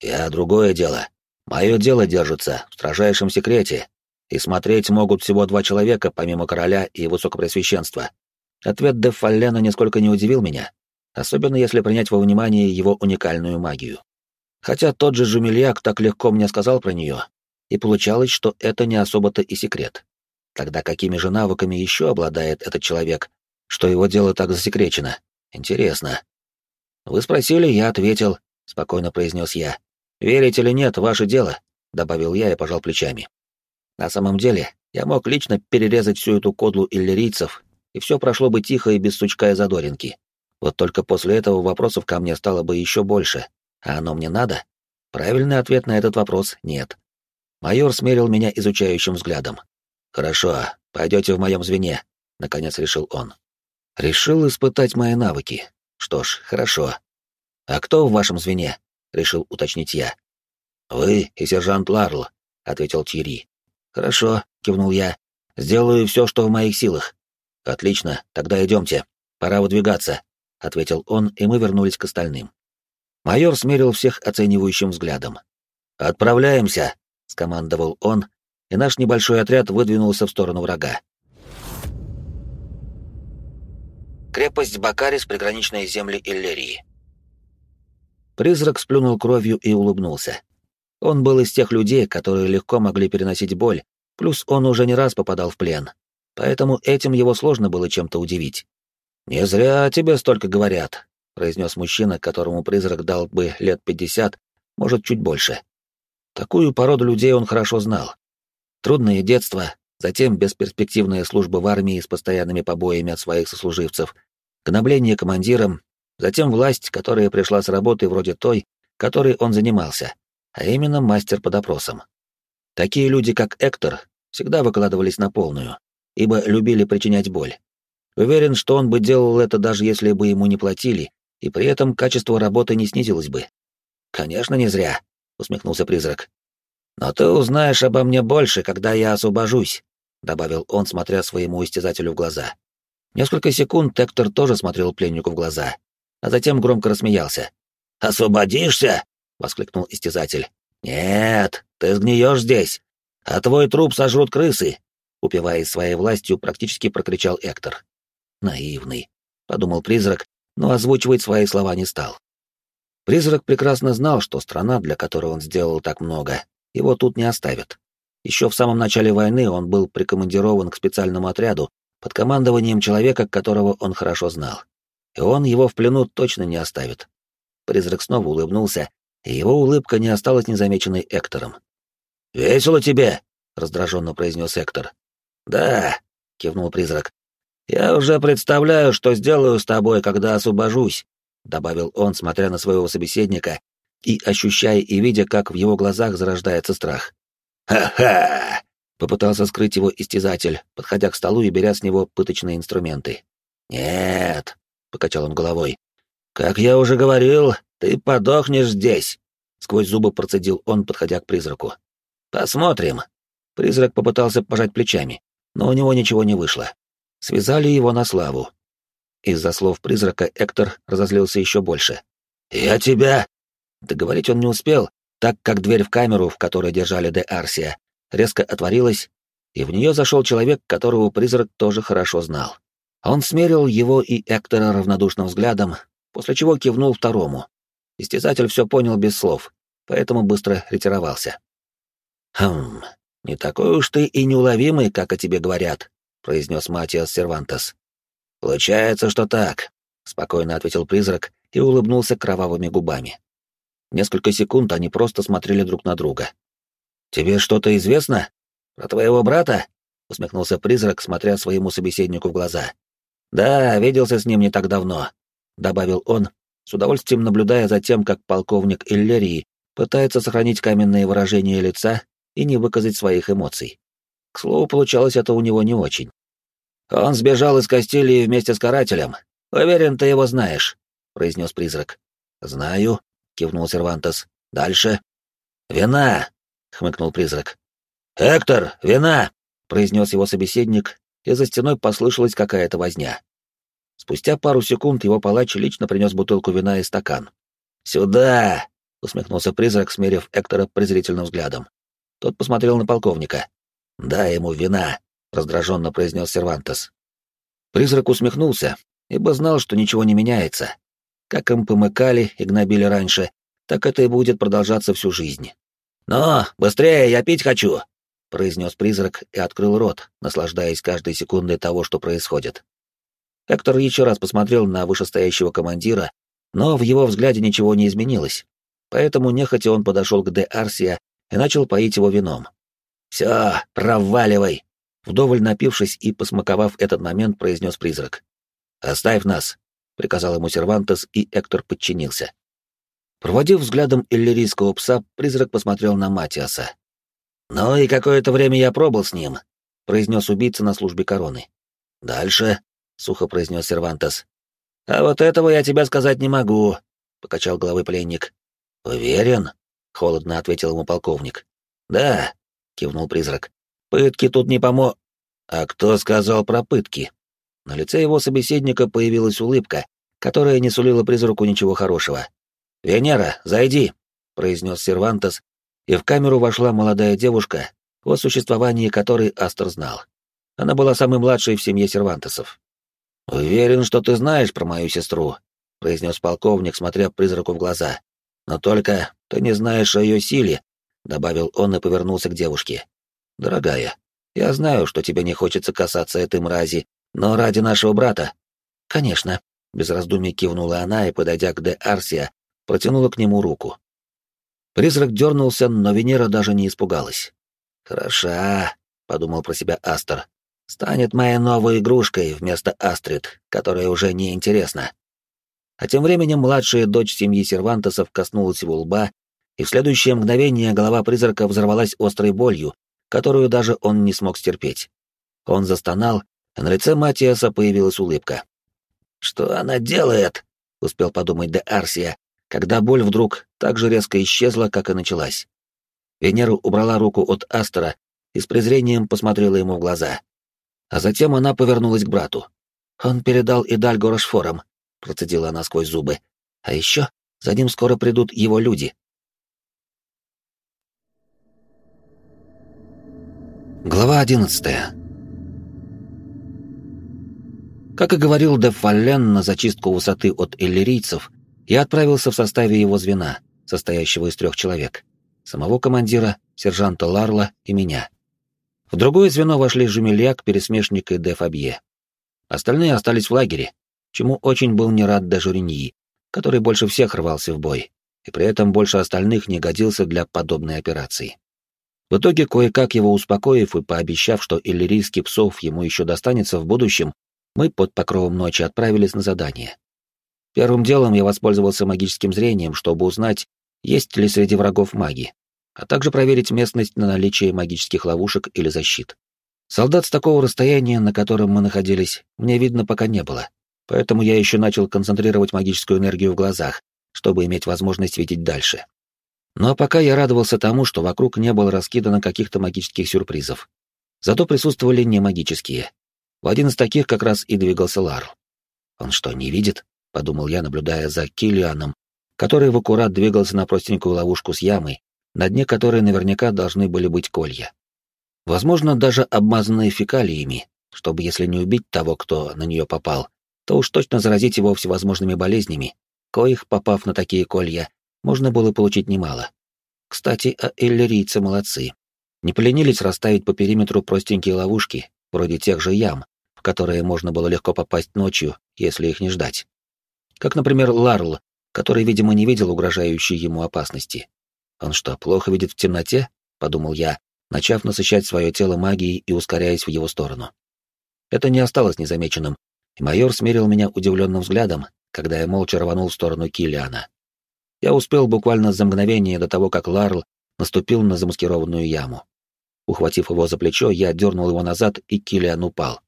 «Я другое дело. Мое дело держится в строжайшем секрете, и смотреть могут всего два человека, помимо короля и высокопресвященства». Ответ де Фаллена нисколько не удивил меня, особенно если принять во внимание его уникальную магию. Хотя тот же Жумельяк так легко мне сказал про нее, и получалось, что это не особо-то и секрет. Тогда какими же навыками еще обладает этот человек, что его дело так засекречено? Интересно. Вы спросили, я ответил, спокойно произнес я. Верите или нет, ваше дело, добавил я и пожал плечами. На самом деле, я мог лично перерезать всю эту кодлу иллирийцев, и все прошло бы тихо и без сучка и задоринки. Вот только после этого вопросов ко мне стало бы еще больше. А оно мне надо? Правильный ответ на этот вопрос — нет. Майор смерил меня изучающим взглядом. «Хорошо, пойдете в моем звене», — наконец решил он. «Решил испытать мои навыки. Что ж, хорошо. А кто в вашем звене?» — решил уточнить я. «Вы и сержант Ларл», — ответил Тьерри. «Хорошо», — кивнул я. «Сделаю все, что в моих силах». «Отлично, тогда идемте. Пора выдвигаться», — ответил он, и мы вернулись к остальным. Майор смерил всех оценивающим взглядом. «Отправляемся», — скомандовал он, и наш небольшой отряд выдвинулся в сторону врага. Крепость Бакарис, приграничные земли Иллерии. Призрак сплюнул кровью и улыбнулся. Он был из тех людей, которые легко могли переносить боль, плюс он уже не раз попадал в плен, поэтому этим его сложно было чем-то удивить. «Не зря о тебе столько говорят», — произнес мужчина, которому призрак дал бы лет пятьдесят, может, чуть больше. Такую породу людей он хорошо знал. Трудное детство, затем бесперспективная служба в армии с постоянными побоями от своих сослуживцев, гнобление командиром, затем власть, которая пришла с работы вроде той, которой он занимался, а именно мастер по допросам. Такие люди, как Эктор, всегда выкладывались на полную, ибо любили причинять боль. Уверен, что он бы делал это даже если бы ему не платили, и при этом качество работы не снизилось бы. «Конечно, не зря», — усмехнулся призрак. «Но ты узнаешь обо мне больше, когда я освобожусь», — добавил он, смотря своему истязателю в глаза. Несколько секунд Тектор тоже смотрел пленнику в глаза, а затем громко рассмеялся. «Освободишься?» — воскликнул истязатель. «Нет, ты сгниешь здесь, а твой труп сожрут крысы», — упиваясь своей властью, практически прокричал Эктор. «Наивный», — подумал призрак, но озвучивать свои слова не стал. Призрак прекрасно знал, что страна, для которой он сделал так много, его тут не оставят. Еще в самом начале войны он был прикомандирован к специальному отряду под командованием человека, которого он хорошо знал. И он его в плену точно не оставит. Призрак снова улыбнулся, и его улыбка не осталась незамеченной Эктором. «Весело тебе!» — раздраженно произнес Эктор. «Да», — кивнул призрак. «Я уже представляю, что сделаю с тобой, когда освобожусь», — добавил он, смотря на своего собеседника, и ощущая и видя, как в его глазах зарождается страх. «Ха-ха!» — попытался скрыть его истязатель, подходя к столу и беря с него пыточные инструменты. «Нет», — покачал он головой. «Как я уже говорил, ты подохнешь здесь», — сквозь зубы процедил он, подходя к призраку. «Посмотрим». Призрак попытался пожать плечами, но у него ничего не вышло. Связали его на славу. Из-за слов призрака Эктор разозлился еще больше. «Я тебя...» Договорить он не успел, так как дверь в камеру, в которой держали Де Арсия, резко отворилась, и в нее зашел человек, которого призрак тоже хорошо знал. Он смерил его и Эктора равнодушным взглядом, после чего кивнул второму. Истязатель все понял без слов, поэтому быстро ретировался. «Хм, не такой уж ты и неуловимый, как о тебе говорят», — произнес Матиас Сервантес. «Получается, что так», — спокойно ответил призрак и улыбнулся кровавыми губами. Несколько секунд они просто смотрели друг на друга. «Тебе что-то известно? Про твоего брата?» — усмехнулся призрак, смотря своему собеседнику в глаза. «Да, виделся с ним не так давно», — добавил он, с удовольствием наблюдая за тем, как полковник Иллерии пытается сохранить каменные выражения лица и не выказать своих эмоций. К слову, получалось это у него не очень. «Он сбежал из Кастилии вместе с карателем. Уверен, ты его знаешь», — произнес призрак. «Знаю», — кивнул Сервантес. «Дальше». «Вина», — хмыкнул призрак. «Эктор, вина!» — произнес его собеседник, и за стеной послышалась какая-то возня. Спустя пару секунд его палач лично принес бутылку вина и стакан. «Сюда!» — усмехнулся призрак, смерив Эктора презрительным взглядом. Тот посмотрел на полковника. «Дай ему вина!» — раздраженно произнес Сервантес. Призрак усмехнулся, ибо знал, что ничего не меняется. Как им помыкали и гнобили раньше, так это и будет продолжаться всю жизнь. «Но, быстрее, я пить хочу!» — произнес призрак и открыл рот, наслаждаясь каждой секундой того, что происходит. Эктор еще раз посмотрел на вышестоящего командира, но в его взгляде ничего не изменилось, поэтому нехотя он подошел к Де Арсия и начал поить его вином. «Все, проваливай!» Вдоволь напившись и посмаковав этот момент, произнес призрак. «Оставь нас!» — приказал ему Сервантес, и Эктор подчинился. Проводив взглядом иллирийского пса, призрак посмотрел на Матиаса. «Ну и какое-то время я пробыл с ним», — произнес убийца на службе короны. «Дальше», — сухо произнес Сервантес. «А вот этого я тебе сказать не могу», — покачал головой пленник. «Уверен?» — холодно ответил ему полковник. «Да», — кивнул призрак. «Пытки тут не помо...» «А кто сказал про пытки?» На лице его собеседника появилась улыбка, которая не сулила призраку ничего хорошего. «Венера, зайди», — произнес Сервантес, и в камеру вошла молодая девушка, о существовании которой Астер знал. Она была самой младшей в семье Сервантесов. «Уверен, что ты знаешь про мою сестру», — произнес полковник, смотря призраку в глаза. «Но только ты не знаешь о ее силе», — добавил он и повернулся к девушке. «Дорогая, я знаю, что тебе не хочется касаться этой мрази, но ради нашего брата...» «Конечно», — без раздумий кивнула она и, подойдя к Де Арсия, протянула к нему руку. Призрак дернулся, но Венера даже не испугалась. «Хороша», — подумал про себя Астер. «Станет моей новой игрушкой вместо Астрид, которая уже не интересна». А тем временем младшая дочь семьи Сервантесов коснулась его лба, и в следующее мгновение голова призрака взорвалась острой болью, которую даже он не смог стерпеть. Он застонал, а на лице Матиаса появилась улыбка. «Что она делает?» — успел подумать де Арсия, когда боль вдруг так же резко исчезла, как и началась. Венера убрала руку от Астера и с презрением посмотрела ему в глаза. А затем она повернулась к брату. «Он передал Идальго Рашфорам», — процедила она сквозь зубы. «А еще за ним скоро придут его люди». Глава одиннадцатая. Как и говорил де Фаллен на зачистку высоты от иллирийцев, я отправился в составе его звена, состоящего из трех человек. Самого командира, сержанта Ларла и меня. В другое звено вошли Жемельяк, Пересмешник и де Фабье. Остальные остались в лагере, чему очень был не рад Журиньи, который больше всех рвался в бой, и при этом больше остальных не годился для подобной операции. В итоге, кое-как его успокоив и пообещав, что иллирийский псов ему еще достанется в будущем, мы под покровом ночи отправились на задание. Первым делом я воспользовался магическим зрением, чтобы узнать, есть ли среди врагов маги, а также проверить местность на наличие магических ловушек или защит. Солдат с такого расстояния, на котором мы находились, мне видно пока не было, поэтому я еще начал концентрировать магическую энергию в глазах, чтобы иметь возможность видеть дальше. Но пока я радовался тому, что вокруг не было раскидано каких-то магических сюрпризов. Зато присутствовали не магические. В один из таких как раз и двигался Ларл. «Он что, не видит?» — подумал я, наблюдая за Киллианом, который в аккурат двигался на простенькую ловушку с ямой, на дне которой наверняка должны были быть колья. Возможно, даже обмазанные фекалиями, чтобы, если не убить того, кто на нее попал, то уж точно заразить его всевозможными болезнями, коих, попав на такие колья, можно было получить немало. Кстати, а эллирийцы молодцы. Не поленились расставить по периметру простенькие ловушки, вроде тех же ям, в которые можно было легко попасть ночью, если их не ждать. Как, например, Ларл, который, видимо, не видел угрожающей ему опасности. Он что, плохо видит в темноте? — подумал я, начав насыщать свое тело магией и ускоряясь в его сторону. Это не осталось незамеченным, и майор смерил меня удивленным взглядом, когда я молча рванул в сторону Килиана. Я успел буквально за мгновение до того, как Ларл наступил на замаскированную яму. Ухватив его за плечо, я дернул его назад, и Килиан упал.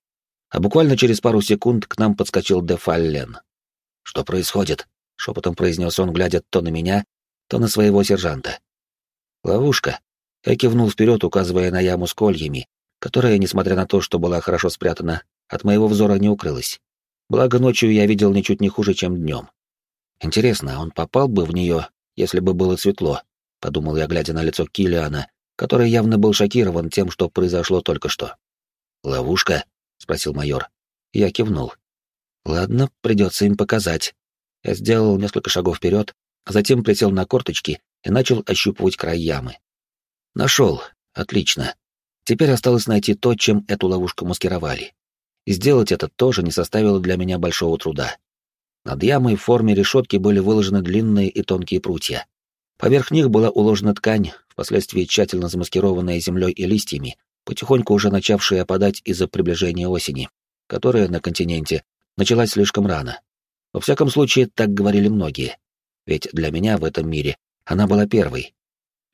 А буквально через пару секунд к нам подскочил Дефаллен. «Что происходит?» — шепотом произнес он, глядя то на меня, то на своего сержанта. «Ловушка», я кивнул вперед, указывая на яму с кольями, которая, несмотря на то, что была хорошо спрятана, от моего взора не укрылась. Благо, ночью я видел ничуть не хуже, чем днем. Интересно, а он попал бы в нее, если бы было светло, — подумал я, глядя на лицо Килиана, который явно был шокирован тем, что произошло только что. «Ловушка?» — спросил майор. Я кивнул. «Ладно, придется им показать». Я сделал несколько шагов вперед, а затем присел на корточки и начал ощупывать край ямы. Нашел. Отлично. Теперь осталось найти то, чем эту ловушку маскировали. И сделать это тоже не составило для меня большого труда. Над ямой в форме решетки были выложены длинные и тонкие прутья. Поверх них была уложена ткань, впоследствии тщательно замаскированная землей и листьями, потихоньку уже начавшая опадать из-за приближения осени, которая на континенте началась слишком рано. Во всяком случае, так говорили многие. Ведь для меня в этом мире она была первой,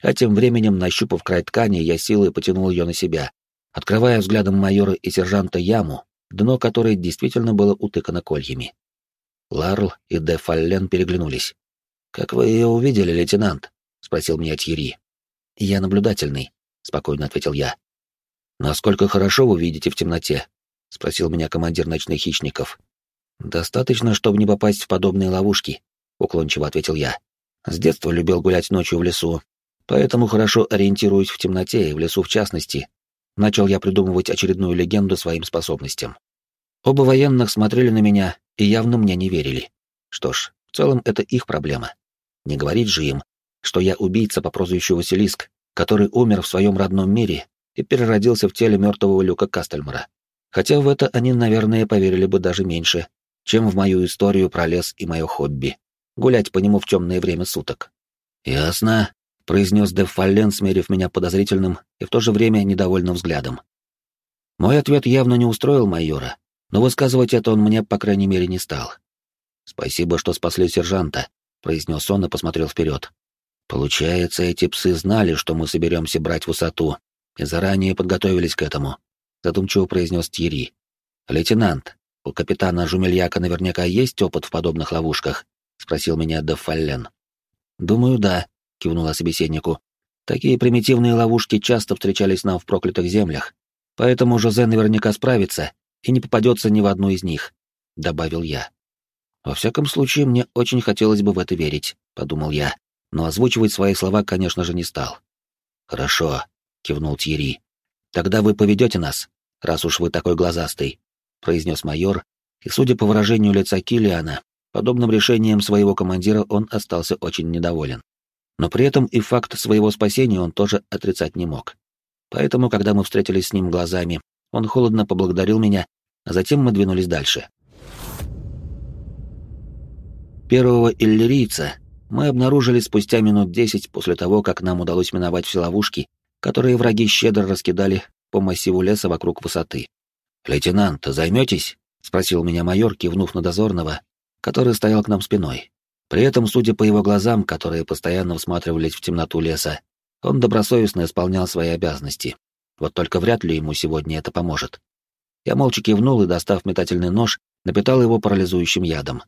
а тем временем, нащупав край ткани, я силой потянул ее на себя, открывая взглядом майора и сержанта яму, дно которой действительно было утыкано кольями. Ларл и де Фаллен переглянулись. «Как вы ее увидели, лейтенант?» — спросил меня Тьерри. «Я наблюдательный», — спокойно ответил я. «Насколько хорошо вы видите в темноте?» — спросил меня командир ночных хищников. «Достаточно, чтобы не попасть в подобные ловушки», — уклончиво ответил я. «С детства любил гулять ночью в лесу, Поэтому хорошо ориентируюсь в темноте и в лесу в частности. Начал я придумывать очередную легенду своим способностям. Оба военных смотрели на меня и явно мне не верили. Что ж, в целом это их проблема. Не говорить же им, что я убийца по прозвищу Василиск, который умер в своем родном мире и переродился в теле мертвого Люка Кастельмара. Хотя в это они, наверное, поверили бы даже меньше, чем в мою историю про лес и мое хобби — гулять по нему в темное время суток. «Ясно», — произнес Дев Фаллен, смерив меня подозрительным и в то же время недовольным взглядом. Мой ответ явно не устроил майора, но высказывать это он мне, по крайней мере, не стал. «Спасибо, что спасли сержанта», — произнес он и посмотрел вперед. «Получается, эти псы знали, что мы соберемся брать высоту, и заранее подготовились к этому», — задумчиво произнес Тьерри. «Лейтенант, у капитана Жумельяка наверняка есть опыт в подобных ловушках?» — спросил меня Деф Фаллен. «Думаю, да», кивнула собеседнику. Такие примитивные ловушки часто встречались нам в проклятых землях, поэтому Жозе наверняка справится и не попадется ни в одну из них, добавил я. Во всяком случае, мне очень хотелось бы в это верить, подумал я, но озвучивать свои слова, конечно же, не стал. Хорошо, кивнул Тьерри. Тогда вы поведете нас, раз уж вы такой глазастый, произнес майор, и, судя по выражению лица Килиана, подобным решением своего командира он остался очень недоволен но при этом и факт своего спасения он тоже отрицать не мог. Поэтому, когда мы встретились с ним глазами, он холодно поблагодарил меня, а затем мы двинулись дальше. Первого иллирийца мы обнаружили спустя минут десять после того, как нам удалось миновать все ловушки, которые враги щедро раскидали по массиву леса вокруг высоты. «Лейтенант, займетесь?» — спросил меня майор, кивнув на дозорного, который стоял к нам спиной. При этом, судя по его глазам, которые постоянно всматривались в темноту леса, он добросовестно исполнял свои обязанности. Вот только вряд ли ему сегодня это поможет. Я молча кивнул и, достав метательный нож, напитал его парализующим ядом.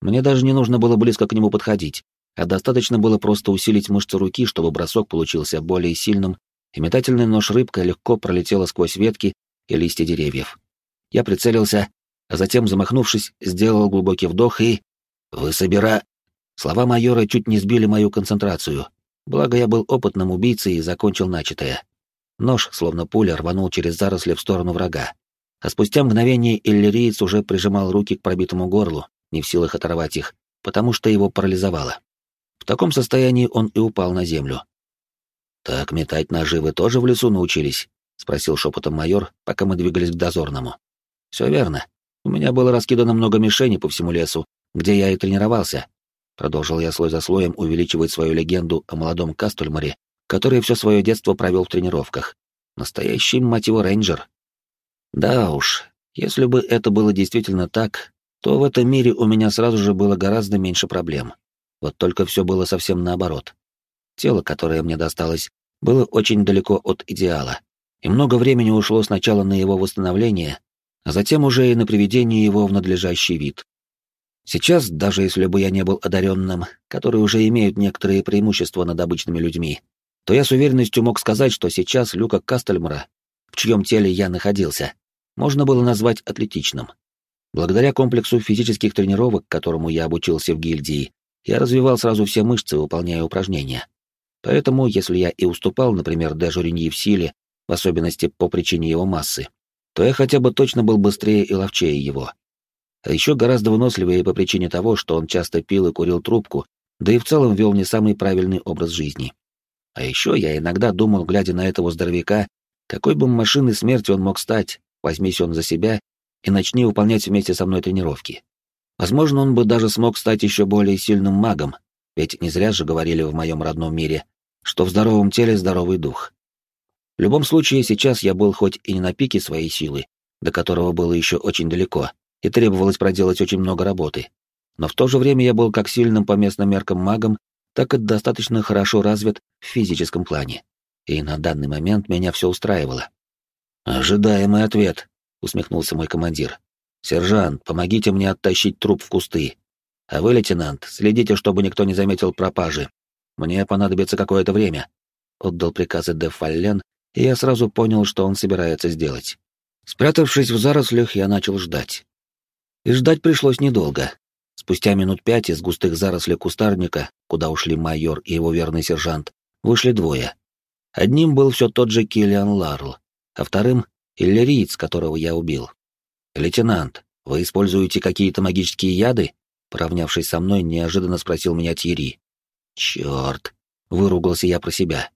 Мне даже не нужно было близко к нему подходить, а достаточно было просто усилить мышцы руки, чтобы бросок получился более сильным, и метательный нож рыбка легко пролетела сквозь ветки и листья деревьев. Я прицелился, а затем, замахнувшись, сделал глубокий вдох и... «Вы собира...» Слова майора чуть не сбили мою концентрацию. Благо я был опытным убийцей и закончил начатое. Нож, словно пуля, рванул через заросли в сторону врага. А спустя мгновение иллириец уже прижимал руки к пробитому горлу, не в силах оторвать их, потому что его парализовало. В таком состоянии он и упал на землю. «Так метать ножи вы тоже в лесу научились?» — спросил шепотом майор, пока мы двигались к дозорному. «Все верно. У меня было раскидано много мишеней по всему лесу, где я и тренировался, Продолжил я слой за слоем увеличивать свою легенду о молодом Кастульмаре, который все свое детство провел в тренировках. Настоящий, мать его, рейнджер. Да уж, если бы это было действительно так, то в этом мире у меня сразу же было гораздо меньше проблем. Вот только все было совсем наоборот. Тело, которое мне досталось, было очень далеко от идеала, и много времени ушло сначала на его восстановление, а затем уже и на приведение его в надлежащий вид. Сейчас, даже если бы я не был одаренным, которые уже имеют некоторые преимущества над обычными людьми, то я с уверенностью мог сказать, что сейчас Люка Кастельмара, в чьем теле я находился, можно было назвать атлетичным. Благодаря комплексу физических тренировок, которому я обучился в гильдии, я развивал сразу все мышцы, выполняя упражнения. Поэтому, если я и уступал, например, Дежуриньи в силе, в особенности по причине его массы, то я хотя бы точно был быстрее и ловчее его а еще гораздо выносливее по причине того, что он часто пил и курил трубку, да и в целом вел не самый правильный образ жизни. А еще я иногда думал, глядя на этого здоровяка, какой бы машиной смерти он мог стать, возьмись он за себя и начни выполнять вместе со мной тренировки. Возможно, он бы даже смог стать еще более сильным магом, ведь не зря же говорили в моем родном мире, что в здоровом теле здоровый дух. В любом случае, сейчас я был хоть и не на пике своей силы, до которого было еще очень далеко, и требовалось проделать очень много работы. Но в то же время я был как сильным по местным меркам магом, так и достаточно хорошо развит в физическом плане. И на данный момент меня все устраивало. «Ожидаемый ответ», — усмехнулся мой командир. «Сержант, помогите мне оттащить труп в кусты. А вы, лейтенант, следите, чтобы никто не заметил пропажи. Мне понадобится какое-то время», — отдал приказы де Фаллен, и я сразу понял, что он собирается сделать. Спрятавшись в зарослях, я начал ждать. И ждать пришлось недолго. Спустя минут пять из густых зарослей кустарника, куда ушли майор и его верный сержант, вышли двое. Одним был все тот же Киллиан Ларл, а вторым — иллириец, которого я убил. «Лейтенант, вы используете какие-то магические яды?» Поравнявшись со мной, неожиданно спросил меня Тьерри. «Черт!» — выругался я про себя.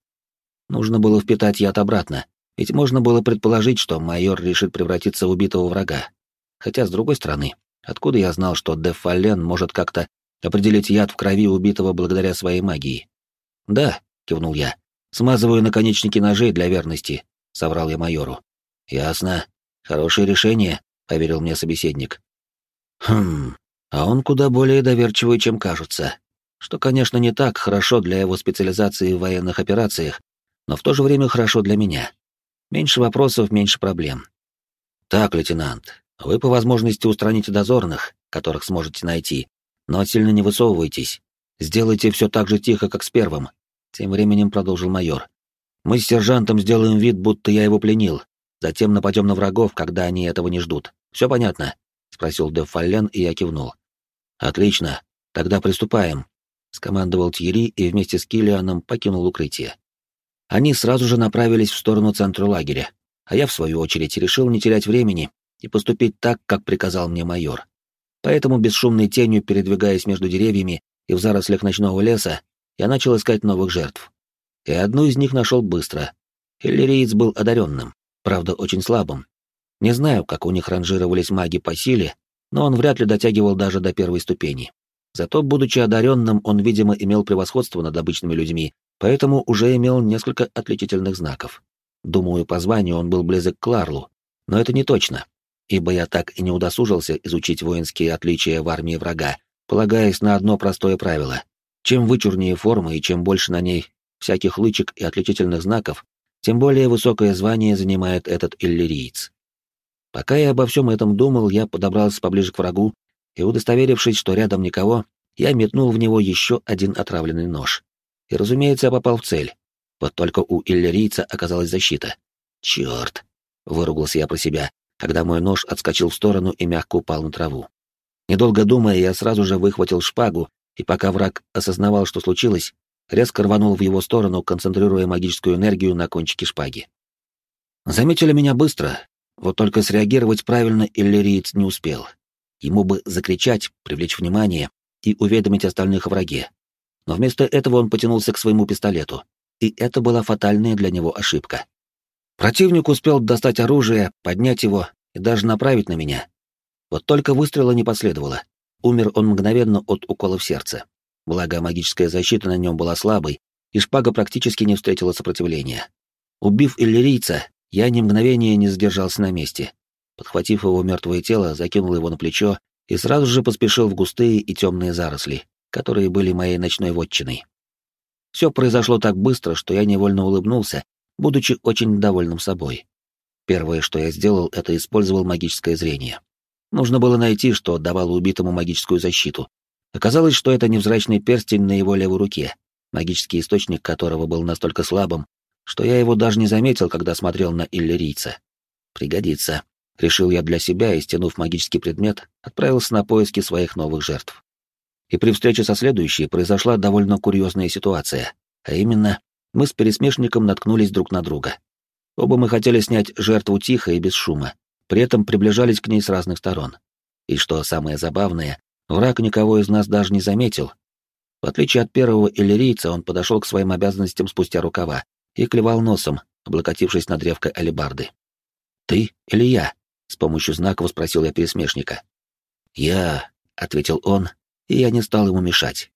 Нужно было впитать яд обратно, ведь можно было предположить, что майор решит превратиться в убитого врага. Хотя, с другой стороны, откуда я знал, что Дефален может как-то определить яд в крови убитого благодаря своей магии? «Да», — кивнул я, — «смазываю наконечники ножей для верности», — соврал я майору. «Ясно. Хорошее решение», — поверил мне собеседник. «Хм, а он куда более доверчивый, чем кажется. Что, конечно, не так хорошо для его специализации в военных операциях, но в то же время хорошо для меня. Меньше вопросов, меньше проблем. Так, лейтенант, вы по возможности устраните дозорных, которых сможете найти, но сильно не высовывайтесь. Сделайте все так же тихо, как с первым. Тем временем продолжил майор. Мы с сержантом сделаем вид, будто я его пленил. Затем нападем на врагов, когда они этого не ждут. Все понятно? Спросил де Фаллен, и я кивнул. Отлично. Тогда приступаем. Скомандовал Тьерри и вместе с Киллианом покинул укрытие. Они сразу же направились в сторону центра лагеря, а я, в свою очередь, решил не терять времени и поступить так, как приказал мне майор. Поэтому, бесшумной тенью передвигаясь между деревьями и в зарослях ночного леса, я начал искать новых жертв. И одну из них нашел быстро. Иллириец был одаренным, правда, очень слабым. Не знаю, как у них ранжировались маги по силе, но он вряд ли дотягивал даже до первой ступени. Зато, будучи одаренным, он, видимо, имел превосходство над обычными людьми, поэтому уже имел несколько отличительных знаков. Думаю, по званию он был близок к Ларлу, но это не точно ибо я так и не удосужился изучить воинские отличия в армии врага, полагаясь на одно простое правило. Чем вычурнее форма и чем больше на ней всяких лычек и отличительных знаков, тем более высокое звание занимает этот иллириец. Пока я обо всем этом думал, я подобрался поближе к врагу, и, удостоверившись, что рядом никого, я метнул в него еще один отравленный нож. И, разумеется, я попал в цель. Вот только у иллирийца оказалась защита. Черт! Выругался я про себя, когда мой нож отскочил в сторону и мягко упал на траву. Недолго думая, я сразу же выхватил шпагу, и пока враг осознавал, что случилось, резко рванул в его сторону, концентрируя магическую энергию на кончике шпаги. Заметили меня быстро, вот только среагировать правильно иллириец не успел. Ему бы закричать, привлечь внимание и уведомить остальных о враге. Но вместо этого он потянулся к своему пистолету, и это была фатальная для него ошибка. Противник успел достать оружие, поднять его и даже направить на меня. Вот только выстрела не последовало. Умер он мгновенно от укола в сердце. Благо, магическая защита на нем была слабой, и шпага практически не встретила сопротивления. Убив иллирийца, я ни мгновения не задержался на месте. Подхватив его мертвое тело, закинул его на плечо и сразу же поспешил в густые и темные заросли, которые были моей ночной вотчиной. Все произошло так быстро, что я невольно улыбнулся, будучи очень довольным собой. Первое, что я сделал, это использовал магическое зрение. Нужно было найти, что давало убитому магическую защиту. Оказалось, что это невзрачный перстень на его левой руке, магический источник которого был настолько слабым, что я его даже не заметил, когда смотрел на иллирийца. Пригодится. Решил я для себя и, стянув магический предмет, отправился на поиски своих новых жертв. И при встрече со следующей произошла довольно курьезная ситуация, а именно, мы с пересмешником наткнулись друг на друга. Оба мы хотели снять жертву тихо и без шума, при этом приближались к ней с разных сторон. И что самое забавное, враг никого из нас даже не заметил. В отличие от первого иллирийца, он подошел к своим обязанностям спустя рукава и клевал носом, облокотившись на древко алебарды. «Ты или я?» — с помощью знаков спросил я пересмешника. «Я», — ответил он, и я не стал ему мешать.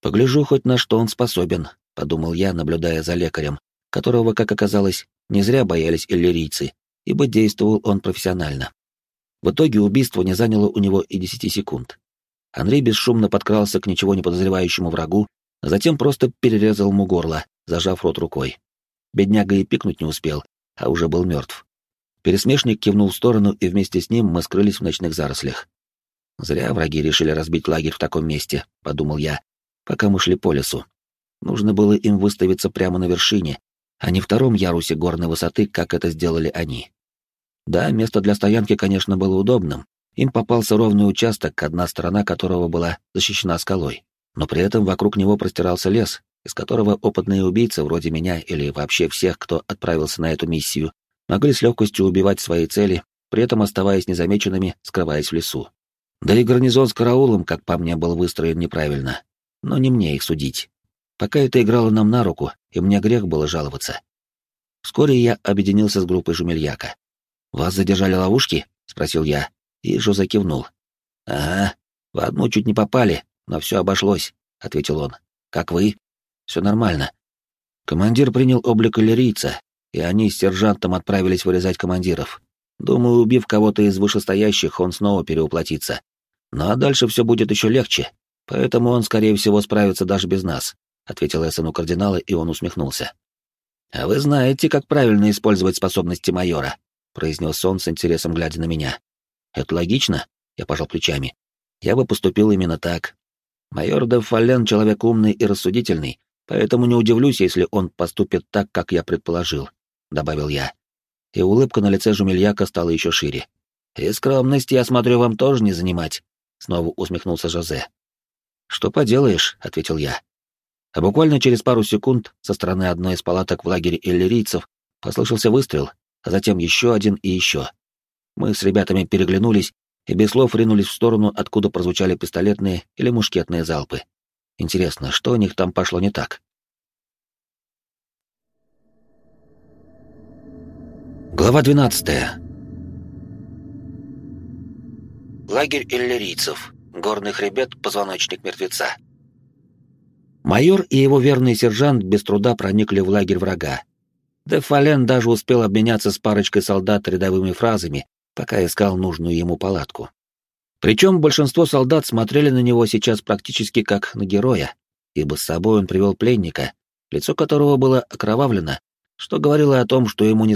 «Погляжу хоть на что он способен», — подумал я, наблюдая за лекарем, которого, как оказалось, не зря боялись иллирийцы, ибо действовал он профессионально. В итоге убийство не заняло у него и десяти секунд. Андрей бесшумно подкрался к ничего не подозревающему врагу, а затем просто перерезал ему горло, зажав рот рукой. Бедняга и пикнуть не успел, а уже был мертв. Пересмешник кивнул в сторону, и вместе с ним мы скрылись в ночных зарослях. «Зря враги решили разбить лагерь в таком месте», — подумал я, пока мы шли по лесу. Нужно было им выставиться прямо на вершине, а не втором ярусе горной высоты, как это сделали они. Да, место для стоянки, конечно, было удобным. Им попался ровный участок, одна сторона которого была защищена скалой. Но при этом вокруг него простирался лес, из которого опытные убийцы вроде меня или вообще всех, кто отправился на эту миссию, могли с легкостью убивать свои цели, при этом оставаясь незамеченными, скрываясь в лесу. Да и гарнизон с караулом, как по мне, был выстроен неправильно. Но не мне их судить. Пока это играло нам на руку, и мне грех было жаловаться. Вскоре я объединился с группой Жумельяка. «Вас задержали ловушки?» — спросил я, и Жозе кивнул. «Ага, в одну чуть не попали, но все обошлось», — ответил он. «Как вы?» Все нормально. Командир принял облик иллирийца, и они с сержантом отправились вырезать командиров. Думаю, убив кого-то из вышестоящих, он снова переуплотится. Ну а дальше все будет еще легче, поэтому он, скорее всего, справится даже без нас», — ответил я сыну кардинала, и он усмехнулся. «А вы знаете, как правильно использовать способности майора», — произнес он с интересом, глядя на меня. «Это логично?» — я пожал плечами. «Я бы поступил именно так. Майор де Фален человек умный и рассудительный, Поэтому не удивлюсь, если он поступит так, как я предположил», — добавил я. И улыбка на лице Жумельяка стала еще шире. «И скромность, я смотрю, вам тоже не занимать», — снова усмехнулся Жозе. «Что поделаешь», — ответил я. А буквально через пару секунд со стороны одной из палаток в лагере иллирийцев послышался выстрел, а затем еще один и еще. Мы с ребятами переглянулись и без слов ринулись в сторону, откуда прозвучали пистолетные или мушкетные залпы. Интересно, что у них там пошло не так? Глава 12. Лагерь иллирийцев. Горный хребет, позвоночник мертвеца. Майор и его верный сержант без труда проникли в лагерь врага. Де Фален даже успел обменяться с парочкой солдат рядовыми фразами, пока искал нужную ему палатку. Причем большинство солдат смотрели на него сейчас практически как на героя, ибо с собой он привел пленника, лицо которого было окровавлено, что говорило о том, что ему не